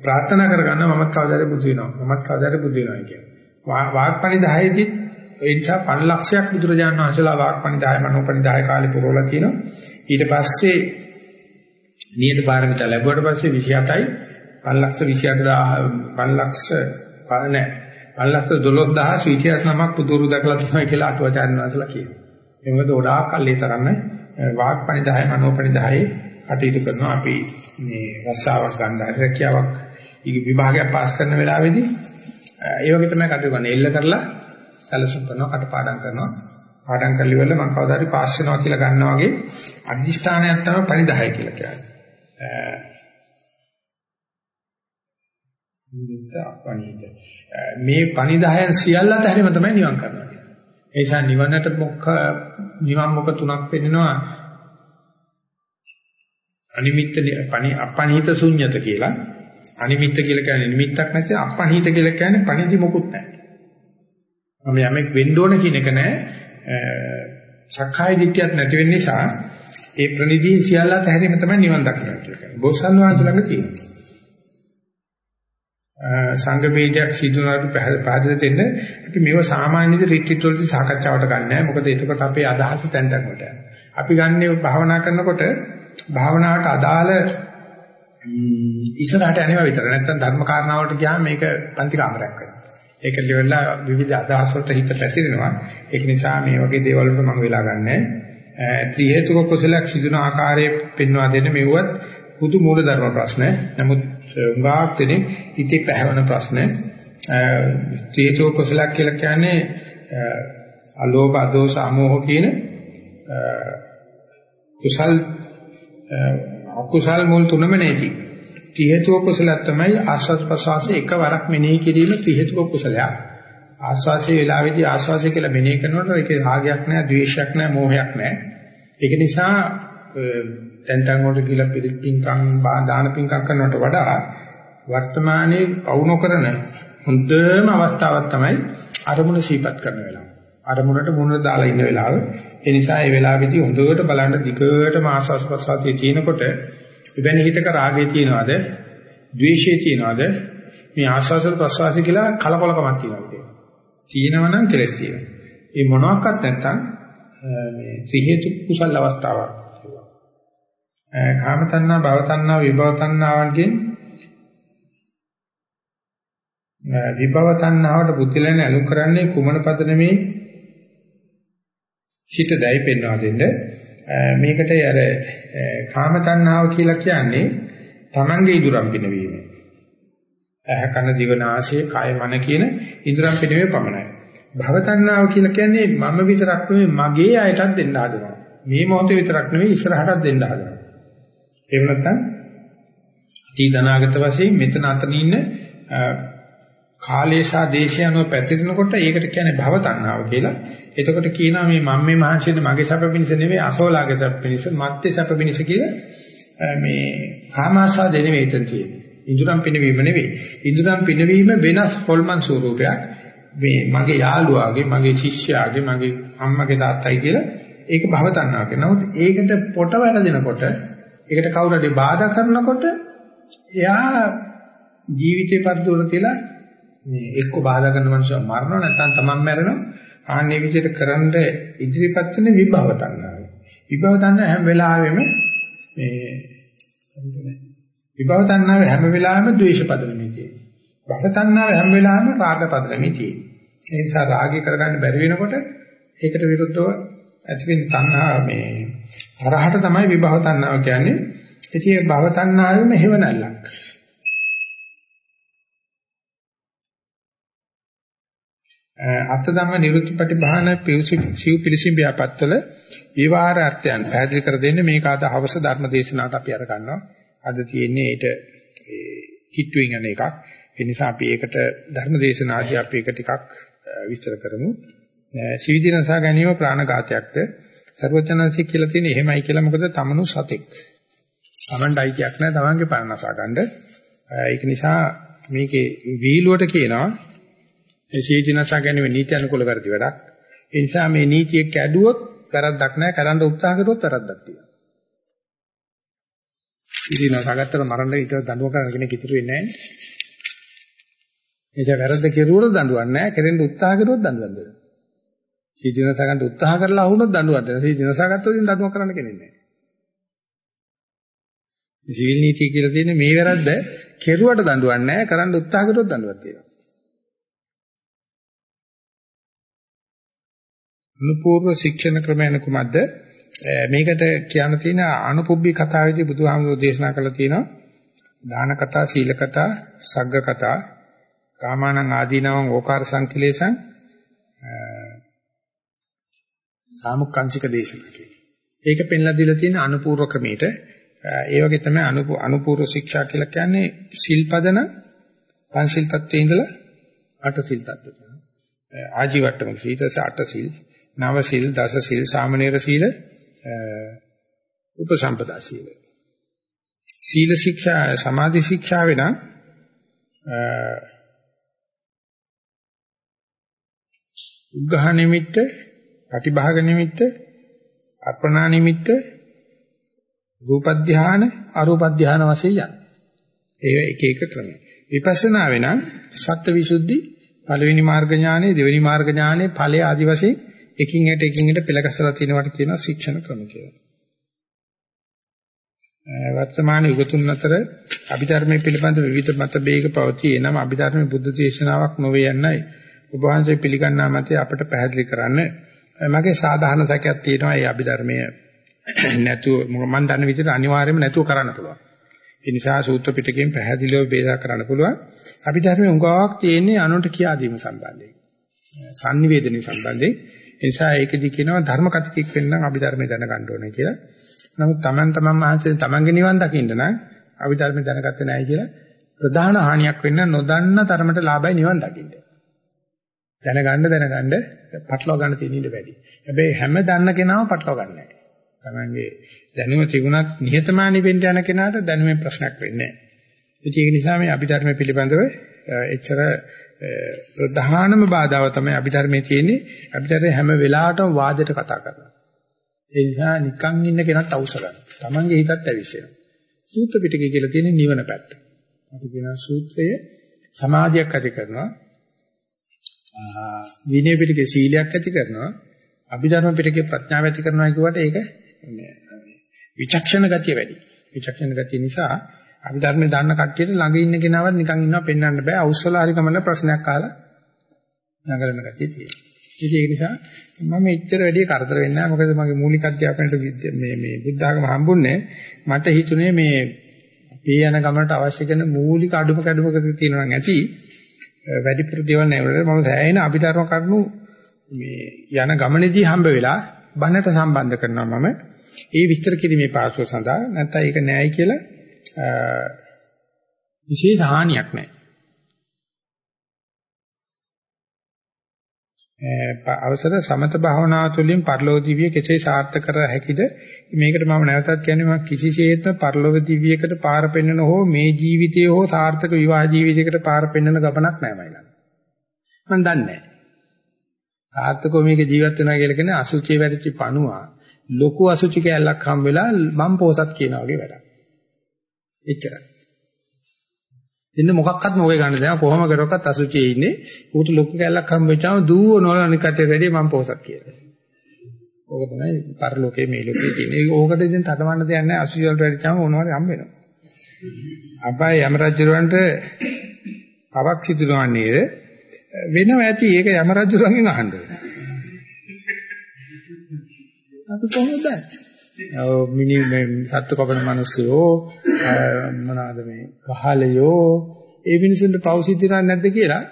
ප්‍රාර්ථනා කරගන්නවා මමත් කවදාද බුදු වෙනවා? මමත් කවදාද බුදු වෙනවා කියන්නේ වාග්පණි 10 දී ඒ නිසා 5 ලක්ෂයක් බුදුරජාණන් වහන්සේලා වාග්පණි 10 මනෝපණි 10 කාලේ පුරවලා තියෙනවා. ඊට පස්සේ නියත පාරමිතා ලැබුවට පස්සේ 27යි 5 ලක්ෂ 28000 5 ලක්ෂ නැහැ 5 ලක්ෂ 12000 27 නමක් බුදුරු දැකලා තමයි කියලා අටුවාචාර්ය වහන්සේලා කියනවා. ඒ මොකද ගොඩාක් කල්ලි තරන්නේ වාග්පණිදාය මනෝපණිදායේ කටයුතු කරනවා අපි මේ රස්සාවක් ගන්න හරි රැකියාවක් ඊ විභාගයක් පාස් කරන වෙලාවේදී ඒ වගේ තමයි කටයුතු කරන්නේ එල්ල කරලා සැලසුම් කරනවා කටපාඩම් කරනවා පාඩම් කරලි වෙල මම කවදා හරි පාස් වෙනවා කියලා ගන්නවා වගේ අදිෂ්ඨානයක් තමයි පණිදාය කියලා කියන්නේ. මේ පණිදායන් සියල්ලත් හැරීම තමයි නිවන් කරනවා. ඒ නිසා නිවනට මොක්ක නිවන් මොක තුනක් වෙන්නනවා අනිමිත්ත අපණීත ශුන්්‍යත කියලා අනිමිත්ත කියලා කියන්නේ නිමිත්තක් නැති අපණීත කියලා කියන්නේ පණිදි මොකුත් නැහැ. මම යමෙක් වෙන්න ඕන කියන එක නෑ සක්කාය දිට්ඨියක් නැති වෙන්න නිසා ඒ ප්‍රනිදී සියල්ලත් හැරීම තමයි නිවන් දකින්න කියලා කියන්නේ. බෝසත් වහන්සේ ළඟ තියෙනවා. සංඝ වේදයක් සිදුනාට පැහැදිලි දෙන්න. අපි මේව සාමාන්‍ය රිට්‍රීට් වලදී සාකච්ඡාවට ගන්නෑ මොකද එතකොට අපේ අදහස තැන් තැන් වලට. අපි ගන්නේ භාවනා කරනකොට භාවනාවට අදාළ ඉස්සරහට යනවා විතර. නැත්තම් ධර්ම කාරණාවලට ගියාම මේක පන්ති කාමරයක් කරනවා. ඒක ලෙවලා විවිධ අදහස් වලට හිත පැතිරෙනවා. ඒක නිසා මේ වගේ දේවල් වලට මම වෙලා ගන්නෑ. ත්‍රි හේතුක කුසලයක් සිදුන ආකාරයේ පෙන්වා දෙන්න මෙවුවත් පුදු මූල ධර්ම ප්‍රශ්න. නමුත් උගාක් දෙනේ ඉති පැහැවෙන ප්‍රශ්න. ත්‍රි හේතුක කුසලයක් කියලා කියන්නේ අලෝභ අදෝස අමෝහ කියන කුසල් අකුසල් මුල් තුනම නැති. ත්‍රි හේතුක කුසලයක් තමයි ආස්වාද ප්‍රසවාසයේ එකවරක් මෙනෙහි කිරීම ත්‍රි හේතුක කුසලයක්. ආස්වාසිය වෙලාවේදී ආස්වාසිය කියලා මෙනෙහි කරනකොට ඒකේ රාගයක් නැහැ, ද්වේෂයක් නැහැ, මෝහයක් නැහැ. ඒක නිසා දැන් තන් වලට කියලා පිළිපින්කම් දාන පින්කම් කරනවට වඩා වර්තමානයේ පවු කරන හොඳම අවස්ථාවක් තමයි අරමුණ සීපත් කරන වෙලාව. අරමුණට මුණ දාලා ඉන්න වෙලාව. ඒ නිසා ඒ වෙලාවේදී හොඳට බලන්න දිගටම ආස්වාස් ප්‍රසාතිය තියෙනකොට ඉබෙන හිතක රාගය තියනවාද? ද්වේෂය තියනවාද? මේ ආස්වාස් ප්‍රසාසි කියලා කලකොලකමක් තියෙනවා. තියෙනවනම් කෙලස් තියෙනවා. ඒ මොනවාක්වත් නැත්තම් මේ ත්‍රි හේතු කුසල අවස්ථාවක්. කාම තණ්හා, භව තණ්හා, විභව තණ්හාවන්ගෙන් විභව තණ්හාවට බුද්ධිලෙන් ඇලු කරන්නේ කුමන පදනමේ සිට දැයි පෙන්වා දෙන්න. මේකට අර කාම තණ්හාව කියලා කියන්නේ තමන්ගේ ඉදුරම් පිනවීම. ඇහ කන දිව නාසය කය මන කියන ඉදurang පිටුමේ පමණයි. භව තණ්හාව කියලා කියන්නේ මම විතරක් නෙවෙයි මගේ අයටත් දෙන්න හදනවා. මේ මොහොතේ විතරක් නෙවෙයි ඉස්සරහටත් දෙන්න හදනවා. එහෙම නැත්නම් අතීත අනාගත වශයෙන් මෙතන අතන ඉන්න කාලේශා දේශය අනුව පැතිරෙනකොට ඒකට කියන්නේ භව තණ්හාව කියලා. එතකොට කියනවා මේ මම මේ මහන්සියෙන්නේ මගේ සැප පිණිස නෙවෙයි අසෝලාගේ සැප පිණිස මත්තේ සැප පිණිස කියලා මේ කාමාශා දෙනෙවෙයි එතන තියෙන්නේ. ඉඳුරම් පිනවීම නෙවෙයි. ඉඳුරම් පිනවීම වෙනස් හොල්මන් ස්වරූපයක්. මේ මගේ යාළුවාගේ, මගේ ශිෂ්‍යයාගේ, මගේ අම්මගේ තාත්තයි කියලා ඒක භව තණ්හාව කියනවා. නමුත් ඒකට පොට වැරදෙනකොට, ඒකට කවුරු හරි බාධා කරනකොට එයා ජීවිතේ පරිදුර තියලා මේ එක්ක බාධා කරන මනුස්සය මරනවා නැත්නම් තමන් මැරෙනවා. ආන්නේ විදිහට කරන්න ඉදිරිපත් වෙන විභව තණ්හාව. විභව තණ්හාව හැම වෙලාවෙම මේ විභව තණ්හාව හැම වෙලාවෙම ද්වේෂ පදනමේ තියෙනවා. භව තණ්හාව හැම වෙලාවෙම රාග පදනමේ තියෙනවා. ඒ නිසා රාගය කරගන්න බැරි වෙනකොට ඒකට විරුද්ධව ඇතිවෙන තණ්හා මේ තරහට තමයි විභව තණ්හාව කියන්නේ. ඉතින් භව තණ්හාවෙම හේවණල්ලක්. අත්ත ධම්ම නිරුත්ති ප්‍රතිභාන සිව් පිළිසින් ව්‍යාපත්තල විවාහ අර්ථයන් පැහැදිලි කර දෙන්නේ මේක අද හවස ධර්ම දේශනාවට අපි අර ගන්නවා. අද තියෙන්නේ ඒට කිට්ටුවෙන් යන එකක්. ඒ නිසා අපි ඒකට ධර්ම දේශනාදී අපි ඒක ටිකක් විස්තර කරමු. සීදීනසා ගැනීම ප්‍රාණඝාතයක්ද ਸਰවචනන්සි කියලා තියෙන එහෙමයි කියලා මොකද තමනු සතෙක්. Tamanට අයිතියක් නැහැ Tamanගේ පරණසා ගන්න. ඒක නිසා මේකේ වීලුවට කියනවා සීදීනසා ගැනීම නීති අනුකූල වැඩි වැඩක්. ඒ නිසා මේ නීතිය කැඩුවොත් වැරද්දක් නැහැ. කරන්න උත්සාහ කරුවොත් වැරද්දක් තියෙනවා. ඉතින් නසගත්තට මරන්න ඊට දඬුවම් කරන කෙනෙක් ඉතුරු වෙන්නේ නැහැ. එනිසා වැරද්ද කෙරුවොත් දඬුවම් නැහැ. කෙරෙන්න උත්සාහ කරුවොත් දඬුවම් දෙනවා. සීජනස ගන්න උත්සාහ කරලා වුණොත් දඬුවම් දෙනවා. සීජනස ගත්තොත් ඉතින් දඬුවම් කරන්න කෙනෙක් නැහැ. සිවිල් නීතිය කියලා තියෙන්නේ මේ වැරද්ද කෙරුවට දඬුවම් නැහැ. කරන්න උත්සාහ කරුවොත් දඬුවම් තියෙනවා. අනුපූර්ව ශික්ෂණ ක්‍රමයන් කුමක්ද? මේකට කියන්න තියෙන අනුපුබ්බි කතාවේදී බුදුහාමුදුරෝ දේශනා කළා තියෙනවා දාන කතා, සීල කතා, සග්ග කතා, කාමානං ආදීනවං ඕකාර සංකලේශං සාමුක්කාංශික දේශනා කියලා. ඒක පෙන්ලා දීලා තියෙන අනුපූර්ව ක්‍රමයට ඒ වගේ තමයි අනුපූර්ව ශික්ෂා කියලා කියන්නේ සිල්පදන පංචිල් තත්ත්වයේ ඉඳලා අට සිල් තත්ත්වයට. ආජීවට්ටමක සීතස අට සිල්, නව සිල්, දස සිල්, සාමනීර සීල උපසම්පදා සීල. සීල ශික්ෂා සමාධි ශික්ෂාවේ නම් උග්ඝහ නිමිත්ත, ප්‍රතිභාග නිමිත්ත, අර්පණා නිමිත්ත, රූප ධානය, අරූප ධානය වශයෙන් යන. ඒ එක එක ක්‍රම. විපස්සනා වෙනම් සත්‍වවිසුද්ධි පළවෙනි මාර්ග ඥානෙ දෙවෙනි මාර්ග ඥානෙ ඵලයේ ආදි වශයෙන් එකින් එකට එකින් එකට පෙළගස්සලා තිනවට කියන ශික්ෂණ ක්‍රම කියලා. වර්තමාන යුගතුන් අතර අභිධර්මයේ පිළිබඳ විවිධ මත බේග පවතී. එනම් අභිධර්මයේ බුද්ධ දේශනාවක් නොවේ යන්නයි ඔබ වහන්සේ පිළිගන්නා මතය අපට පැහැදිලි කරන්න. මගේ සාධාරණ සැකයක් තියෙනවා මේ අභිධර්මයේ නැතුව මම දන්න විදිහට අනිවාර්යයෙන්ම නැතුව කරන්න පුළුවන්. ඒ නිසා සූත්‍ර පිටකයෙන් පැහැදිලිව බේදා කරන්න පුළුවන්. අභිධර්මයේ උගාවක් තියෙන්නේ අනුන්ට කියා දීම සම්බන්ධයෙන්. sannivedana සම්බන්ධයෙන්. ඒ නිසා ඒකෙදි කියනවා ධර්ම කතිකෙක් වෙන්න නම් අභිධර්මයේ දැනගන්න ඕනේ කියලා. නමුත් Taman taman මහන්සියෙන් Tamanගේ නිවන් දකින්න නම් අභිධර්මයේ දැනගත්තේ නැහැ කියලා ප්‍රධාන හානියක් වෙන්න නොදන්න තරමට ලාභයි නිවන් දකින්න. දැනගන්න දැනගන්න පටලවා ගන්න තියෙන ඉඩ වැඩි. හැබැයි හැම දන්න කෙනාම පටලවා ගන්න නැහැ. Tamange දැනුම තිබුණත් නිහතමානී වෙන්න යන කෙනාට දැනුමේ ප්‍රශ්නයක් වෙන්නේ නැහැ. ඒක නිසා මේ අභිධර්ම පිළිබඳව එච්චර ප්‍රධානම බාධාව තමයි අභිධර්මයේ තියෙන්නේ. අභිධර්මයේ හැම වෙලාවටම වාදයට කතා කරනවා. ඒ නිසා නිකන් ඉන්න කෙනත් අවශ්‍ය ගන්න. Tamange හිතත් ඇවිස්සෙනවා. සූත්‍ර පිටකය කියලා තියෙන්නේ නිවන පැත්ත. අපි කියනවා සූත්‍රය සමාධියක් ඇති කරනවා. විනය පිටකේ සීලයක් ඇති කරනවා. අභිධර්ම පිටකේ ප්‍රඥාව ඇති කරනවා කියුවට ඒක විචක්ෂණ ගතිය වැඩි. විචක්ෂණ ගතිය නිසා අභිධර්මයේ දාන්න කට්ටියට ළඟ ඉන්න කෙනාවත් නිකන් ඉන්නවා පෙන්වන්න බෑ. අවුස්සලා හරි කමන්න ප්‍රශ්නයක් අහලා නගලන ගතිය තියෙනවා. ඉතින් ඒක නිසා මම එච්චර වැඩි කරදර වෙන්නේ නැහැ. මොකද මගේ මූලික අධ්‍යාපනයට මේ මේ බුද්ධ ආගම හම්බුන්නේ මට හිතුනේ මේ අපි යන ගමනට අවශ්‍ය කරන මූලික අඩුම කැඩුමක තියෙනවා නම් ඇති වැඩිපුර දේවල් නැහැ. මම සෑහෙන අභිධර්ම කරුණු මේ යන ගමනේදී හම්බ වෙලා බණට සම්බන්ධ කරනවා මම. ඒ විස්තර කිරීමේ පාස්ව සඳහා නැත්නම් ඒක නෑයි කියලා විශේෂ හානියක් නැහැ. අවසර සමත භාවනාව තුළින් පරලෝක දිව්‍ය කෙසේ සාර්ථක කර හැකිද? මේකට මම නැවතත් කියන්නේ මම කිසිසේත්ම පරලෝක දිව්‍යයකට පාර පෙන්නන හෝ මේ ජීවිතයේ හෝ සාර්ථක විවාහ ජීවිතයකට පාර පෙන්නන ගමනක් නෑ මයිලන් මම දන්නේ නෑ. සාර්ථකව මේක ජීවත් වෙනවා කියලා කියන්නේ අසුචි වැඩිච්ච පණුවා. ලොකු අසුචි කැලක් හම් වෙලා මම පෝසත් කියන වගේ වැඩක්. එච්චරයි. එන්න මොකක්වත් මොකේ ගන්න දෙයක් කොහොම කරොක්වත් අසුචියේ ඉන්නේ ඌට ලොකු කැලක් හම්බෙච්චාම දුවනවල අනිකට වැඩි මම පොසත් කියලා. ඕක තමයි පරලෝකයේ මේ ලෝකයේ තියෙන. ඕකට ඉතින් තටමන්න දෙයක් නැහැ අසුචි වලට වැඩිචාම ඕනවාරි හම්බ වෙනවා. අබ්බයි යම රජුරවන්ට පවක් සිදුනවන්නේද වෙනව ඇති ඒක යම රජුරන්ගෙන් අහන්න ඕනේ. අපි කොහොමද දන්නේ? මිනි මේ සත්තු කපන මිනිස්සුયો මොනවාද මේ කහලයෝ ඒ මිනිසුන්ට පෞසිද්ධියක් නැද්ද කියලා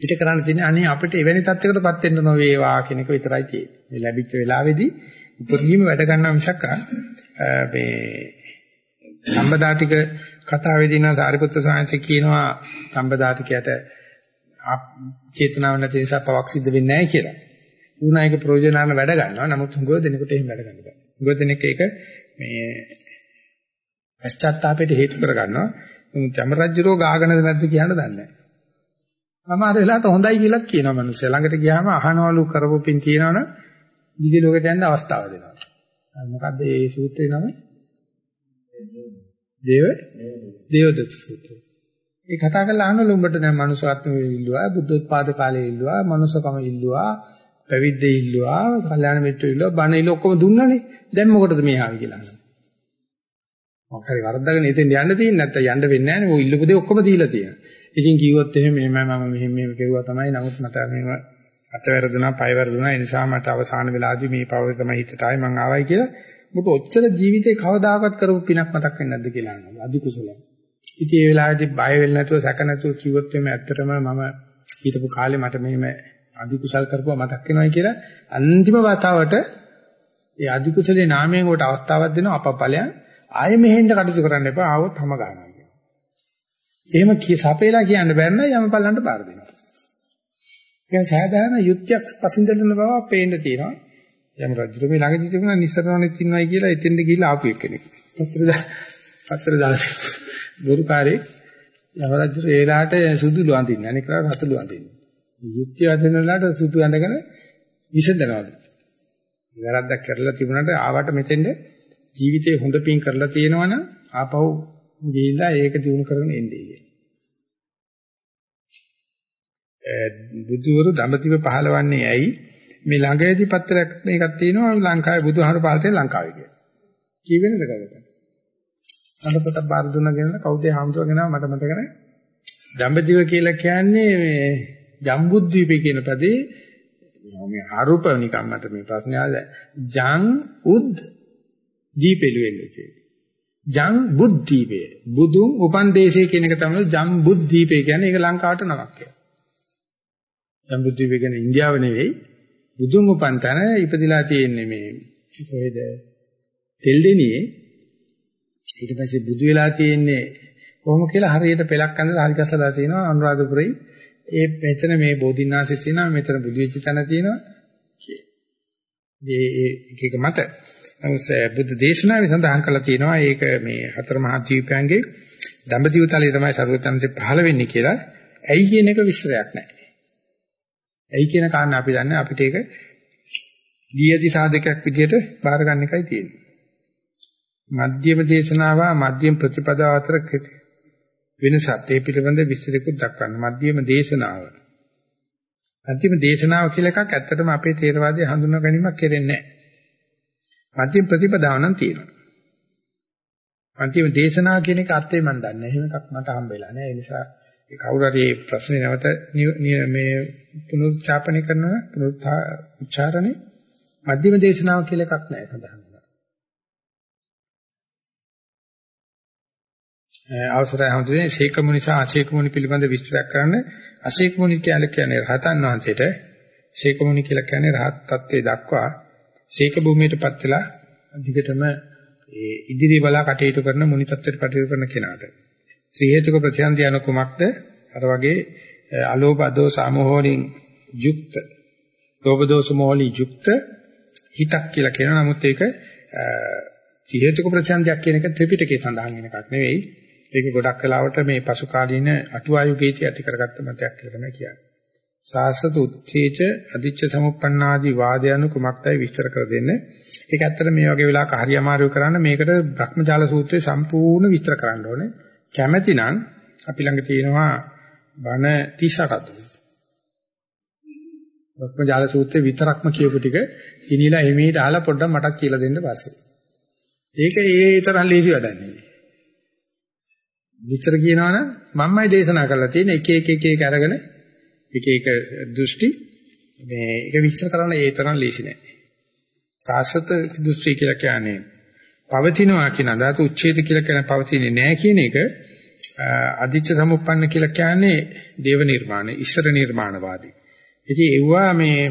පිට කරන්න තියෙන්නේ අනේ අපිට එවැනි තත්යකටපත් වෙන්න නොවේවා කියන එක විතරයි තියෙන්නේ. මේ ලැබිච්ච වෙලාවේදී උපරිම වැඩ ගන්නවා මිසක් මේ සම්බදාතික කතාවේදී නා සාරිපුත්‍ර සාංශ කියනවා සම්බදාතිකයට චේතනාව නැති නිසා පවක් සිද්ධ වෙන්නේ නැහැ කියලා. උනායක ප්‍රයෝජනාන වැඩ ගන්නවා. නමුත් හුඟව දෙනකොට එහෙම වැඩ ගන්න බෑ. හුඟව දෙනෙක් ඒක මේ පශ්චාත්තාපයට හේතු කර ගන්නවා. ජම රජුරෝ ගාගෙනද නැද්ද කියන්න දන්නේ නැහැ. සමහර වෙලාවට හොඳයි කියලාත් කියනවා මිනිස්සු. ළඟට ගියාම අහනවලු කරපු පින් තියනවනම් දිවි ලෝකයට යන්න අවස්ථාව දෙනවා. මොකද්ද මේ සූත්‍රේ නම? දේව දේවදත්ත සූත්‍රය. ඒ කතා කරලා අහනවලු උඹට දැන් මනුස්සත්වය ඉල්ලුවා, බුද්ධෝත්පාද කාලේ ඉල්ලුවා, මනුස්සකම ඉල්ලුවා, පැවිද්ද ඉල්ලුවා, කල්යාණ මිත්‍ර ඉල්ලුවා, බණ ඉල්ල ඔක්කොම දුන්නානේ. දැන් මොකටද මේ ආවේ කියලා අහනවා. මොකක් හරි වරද්දාගෙන ඉතින් යන්න තියෙන්නේ නැත්නම් යන්න වෙන්නේ නැහැ නේ. ඔය ඉල්ලපු දේ ඔක්කොම දීලා තියෙනවා. ඉතින් කිව්වොත් එහෙම මෙහෙම මම මෙහෙම මෙහෙම කෙරුවා තමයි. නමුත් මට මෙහෙම අත වැරදුනා, පය වැරදුනා. ඒ නිසා මට අවසාන වෙලාවේදී මේ පව තමයි හිතට ආයි මං ආවයි කියලා. මොකද ඔච්චර ජීවිතේ කවදාකවත් කරපු පිනක් මතක් වෙන්නේ නැද්ද කියලා අහනවා. අදි කුසල. ඉතින් ඒ වෙලාවේදී බය වෙන්නේ නැතුව සැක නැතුව කිව්වොත් එimhe ඇත්තටම මම හිතපු කාලේ මට මෙහෙම අදි කුසල් කරපුවා මතක් වෙනවයි කියලා අන්තිම වතාවට ඒ අදි කුසලේ නාමයෙන් උට අවස්ථාවක් දෙනවා අපපලයන් ආයෙ මෙහෙන්ද කටයුතු කරන්න එපා ආවොත් හැම ගන්නවා කියනවා. එහෙම කී සපේලා කියන්න බැන්න යමපල්ලන්ට බාර දෙනවා. කියන්නේ සාධාරණ යුක්තියක් පසින්දලන බව පේන්න තියෙනවා. යම රජු මේ ළඟදී තිබුණා නිස්සරණෙත් ඉන්නවයි කියලා එතෙන්ද ගිහිල්ලා ආපු එක්කෙනෙක්. පත්‍ර පත්‍ර දාලා බොරුකාරේ යම රජු ඒලාට සුදුලු අඳින්න අනික රතුලු අඳින්න. යුක්තිය අදින වෙලාවට සුදු ඇඳගෙන විසඳනවලු. වැරද්දක් කරලා තිබුණාට ආවට මෙතෙන්ද ජීවිතේ හොඳ පින් කරලා තියෙනවනම් ආපහු ගිහිල්ලා ඒක දිනු කරගෙන එන්නේ කියලා. බුදුවරු දඹදිව පහළවන්නේ ඇයි? මේ ළඟදී පත්‍රයක් මේකක් තියෙනවා ලංකාවේ බුදුහාර පාල්තේ ලංකාවේ කියලා. කී වෙනද කරගන්න? අර පොත බාර දුන්නගෙන කවුද හාමුදුරගෙන මට මතක නැහැ. දඹදිව කියලා කියන්නේ මේ ජම්බුද්දීපේ කියන පදේ මේ ආරූප නිකන් මට මේ ප්‍රශ්නේ ආවා. ජං උද් දීපෙළු වෙන්නේ තියෙන්නේ. ජං බුද්ධීපේ. බුදුන් උපන් දේශේ කියන එක තමයි ජං බුද්ධීපේ කියන්නේ. ඒක ලංකාවට නමක් කියලා. ජං බුද්ධීපේ කියන්නේ ඉන්දියාව නෙවෙයි. බුදුන් උපන් තැන ඉපදිලා තියෙන්නේ මේ කොහෙද? තෙල්දෙනියේ ඊට පස්සේ බුදු වෙලා තියෙන්නේ කොහොම කියලා හරියට පෙලක් අඳලා හරි ගසලා තියෙනවා අනුරාධපුරේ. ඒ මෙතන මේ බෝධිනාසෙ තියෙනවා. මෙතන බුදු වෙච්ච තැන තියෙනවා. ඒ එක එක මත. බුද්ධ දේශනාවේ සඳහන් කරලා තියෙනවා ඒක මේ හතර මහා දීපයන්ගේ දඹදිව තලයේ තමයි ਸਰවතන්සේ පහළ වෙන්නේ කියලා ඇයි කියන එක විස්තරයක් නැහැ. ඇයි කියන කාරණා අපි දන්නේ අපිට ඒක දීයති සාධකයක් විදිහට බාර ගන්න එකයි තියෙන්නේ. මධ්‍යම දේශනාව මධ්‍යම ප්‍රතිපදාව අතර වෙනසත් ඒ පිළිබඳ විස්තරයක් දක්වන්න. මධ්‍යම දේශනාව. මධ්‍යම දේශනාව කියලා එකක් ඇත්තටම අපේ තේරවාදයේ හඳුනා ගැනීමක් කෙරෙන්නේ නැහැ. මධ්‍යම ප්‍රතිපදාව නම් තියෙනවා. මධ්‍යම දේශනාව කියන එක අර්ථය මම දන්නේ නැහැ. එහෙම එකක් මට හම්බෙලා නැහැ. ඒ නිසා ඒ කවුරු හරි මේ ප්‍රශ්නේ නැවත මේ පුනරුච්චාපනය කරනවා පුනරුච්චාරණේ මධ්‍යම දේශනාව කියලා එකක් නැහැ සඳහන්. අවසරයි හඳුනේ ශේකමුනි සහ අශේකමුනි පිළිබඳ විස්තරයක් කරන්න අශේකමුනි කියන්නේ රහතන් වහන්සේට ශේකමුනි කියලා කියන්නේ රහත් තත්ත්වයේ දක්වා ශේක භූමියටපත් වෙලා දිගටම ඒ ඉදිරි බලා කටයුතු කරන මුනි තත්ත්වයට කටයුතු කරන කෙනාට. ත්‍රි හේතුක ප්‍රතිසන්දි යන කුමක්ද? අර වගේ අලෝභ අදෝස අමෝහණින් යුක්ත ලෝභ දෝෂ මොහොලි යුක්ත හිතක් කියලා කියනවා. නමුත් ඒක ත්‍රි හේතුක ප්‍රතිසන්දියක් කියන එක ත්‍රිපිටකේ සඳහන් වෙන එකක් නෙවෙයි. ඒක ගොඩක් වෙලාවට මේ පසු කාලීන අටුවායුගීති ඇති කරගත්ත මතයක් කියලා තමයි කියන්නේ. සාසත උත්තේජ අදිච්ච සමුප්පන්නාදී වාදයන්ු කුමක්දයි විස්තර කර දෙන්න. ඒක ඇත්තට මේ වගේ වෙලාවක හරි අමාරු කරන්න මේකට භ්‍රමජාල සූත්‍රය සම්පූර්ණ විස්තර කරන්න ඕනේ. කැමැති නම් අපි ළඟ තියෙනවා බණ 38ක් අතුරු. භ්‍රමජාල සූත්‍රය විතරක්ම කියපු ටික ඉනිලා එමෙහිට අහලා පොඩ්ඩක් මටත් කියලා දෙන්න පස්සේ. ඒක ඒ තරම් ලේසි වැඩක් නෙවෙයි. විතර කියනවනම් මම්මයි දේශනා කරලා තියෙන එක එක එක එක අරගෙන එක එක දෘෂ්ටි මේ ඒක විස්තර කරන්න ඒ තරම් ලේසි නෑ. සාසත දෘෂ්ටි කියලා කියන්නේ පවතිනවා කියන අදහස උච්ඡේද කියලා කියන පවතින්නේ නෑ කියන එක අදිච්ච සමුප්පන්න කියලා කියන්නේ දේව නිර්මාණ, ඊශ්වර නිර්මාණවාදී. ඉතින් ඒවා මේ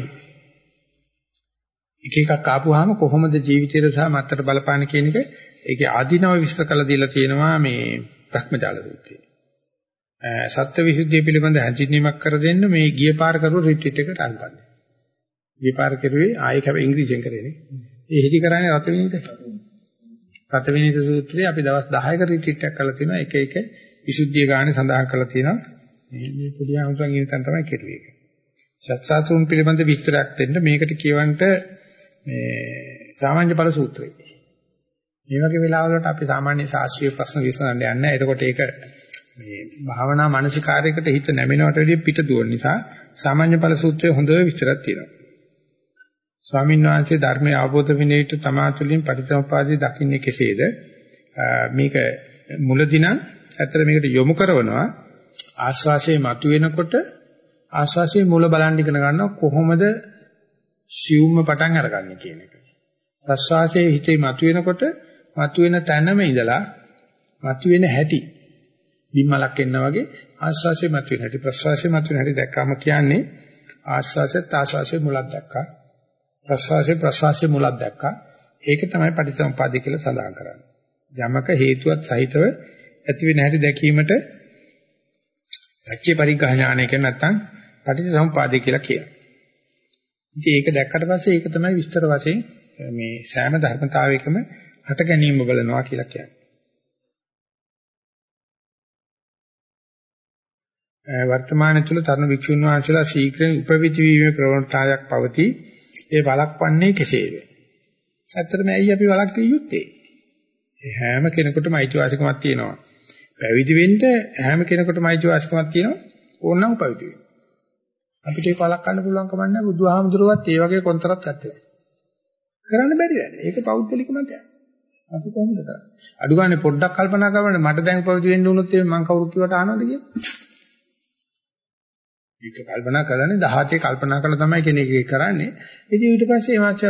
එක එකක් ආපුවාම කොහොමද ජීවිතේට සහ මත්තට බලපාන කියන එක ඒකේ ආධිනව විස්තර කරලා දීලා තියෙනවා මේ භ්‍රමජාල සූත්‍රයේ. සත්‍ය විසුද්ධිය පිළිබඳ හැඳින්වීමක් කර දෙන්න මේ ගිය පාර කරුව රිට්‍රීට් එකට අන්කන්නේ. ගිය පාර කරුවේ ආයෙ කව ඉංග්‍රීසියෙන් කරේනේ. ඒ හිටි කරන්නේ රත විනිත. රත විනිත සූත්‍රයේ අපි දවස් 10ක රිට්‍රීට් එකක් කරලා තිනවා එක එක විසුද්ධිය ගානේ සඳහන් කරලා තියෙනවා. මේ මේ පොඩි අමුතුන් ඉන්න තැන තමයි කෙරුවේ. සත්‍යාතුන් පිළිබඳ විස්තරයක් දෙන්න මේකට කියවන්න මේ සාමාන්‍ය ඵල සූත්‍රය. මේ වගේ වෙලාවලට අපි සාමාන්‍ය ශාස්ත්‍රීය ප්‍රශ්න විසඳන්න යන්නේ නැහැ. එතකොට ඒක මේ භාවනා මානසිකාරයකට හිත නැමෙනවට වැඩිය පිට දුවන නිසා සාමාන්‍ය ඵල සූත්‍රයේ හොඳ විස්තරයක් තියෙනවා. ස්වාමීන් වහන්සේ ධර්මයේ අවබෝධ විනයට තමා තුළින් පටිච්චසමුපාදය දකින්නේ කෙසේද? මේක මුලදී නම් ඇත්තට මේකට යොමු කරනවා ආශ්වාසයේ මතුවෙනකොට ආශ්වාසයේ මුල බලන් ඉගෙන ගන්නවා කොහොමද සියුම්ම පටන් අරගන්නේ කියන එක. ප්‍රශ්වාසයේ හිතේ මතුවෙනකොට මතුවෙන තැනම ඉඳලා මතුවෙන හැටි බිම්මලක් එන්න වගේ ආශ්වාසයේ මතුවෙන හැටි ප්‍රශ්වාසයේ මතුවෙන හැටි දැක්කම කියන්නේ ආශ්වාසයත් ආශ්වාසයේ මුලක් දැක්කා. ප්‍රශ්වාසයේ ප්‍රශ්වාසයේ මුලක් දැක්කා. ඒක තමයි පටිච්චසමුපාදය කියලා සඳහන් කරන්නේ. යමක හේතුවත් සහිතව ඇති වෙන හැටි දැකීමට පච්චේ පරිග්‍රහ ඥානය කියන නැත්නම් පටිච්චසමුපාදය කියලා කියනවා. ඉතින් ඒක දැක්කට පස්සේ ඒක තමයි විස්තර වශයෙන් මේ සෑම ධර්මතාවයකම හට ගැනීම බලනවා කියලා කියන්නේ. වර්තමාන තුල තරුණ වික්ෂුන් වහන්සේලා ශීඝ්‍රයෙන් උපවිති වීමේ ප්‍රවණතාවයක් පවතී. ඒ වළක්වන්නේ කෙසේද? ඇත්තටම ඇයි අපි වළක්විය යුත්තේ? හැම කෙනෙකුටම අයිතිවාසිකමක් තියෙනවා. පැවිදි වෙන්න හැම කෙනෙකුටම අයිතිවාසිකමක් තියෙනවා ඕනනම් පැවිදි වෙන්න. අපිට ඒක වළක් ගන්න පුළුවන් කමක් නැහැ බුදුහාමුදුරුවත් ඒ වගේ කොන්තරත් ගත්තේ. කරන්න බැරි වැඩ. ඒක පෞද්ගලික මතයක්. අපි කොහොමද කරන්නේ? අඩු ගානේ පොඩ්ඩක් කල්පනා කරන්න මට දැන් පැවිදි වෙන්න උනොත් මම කවුරු කිව්වට අහනවද කියලා? ඒක කල්පනා කරන්නේ 17 කල්පනා කරලා තමයි කෙනෙක් ඒක කරන්නේ. ඉතින් ඊට පස්සේ එමාච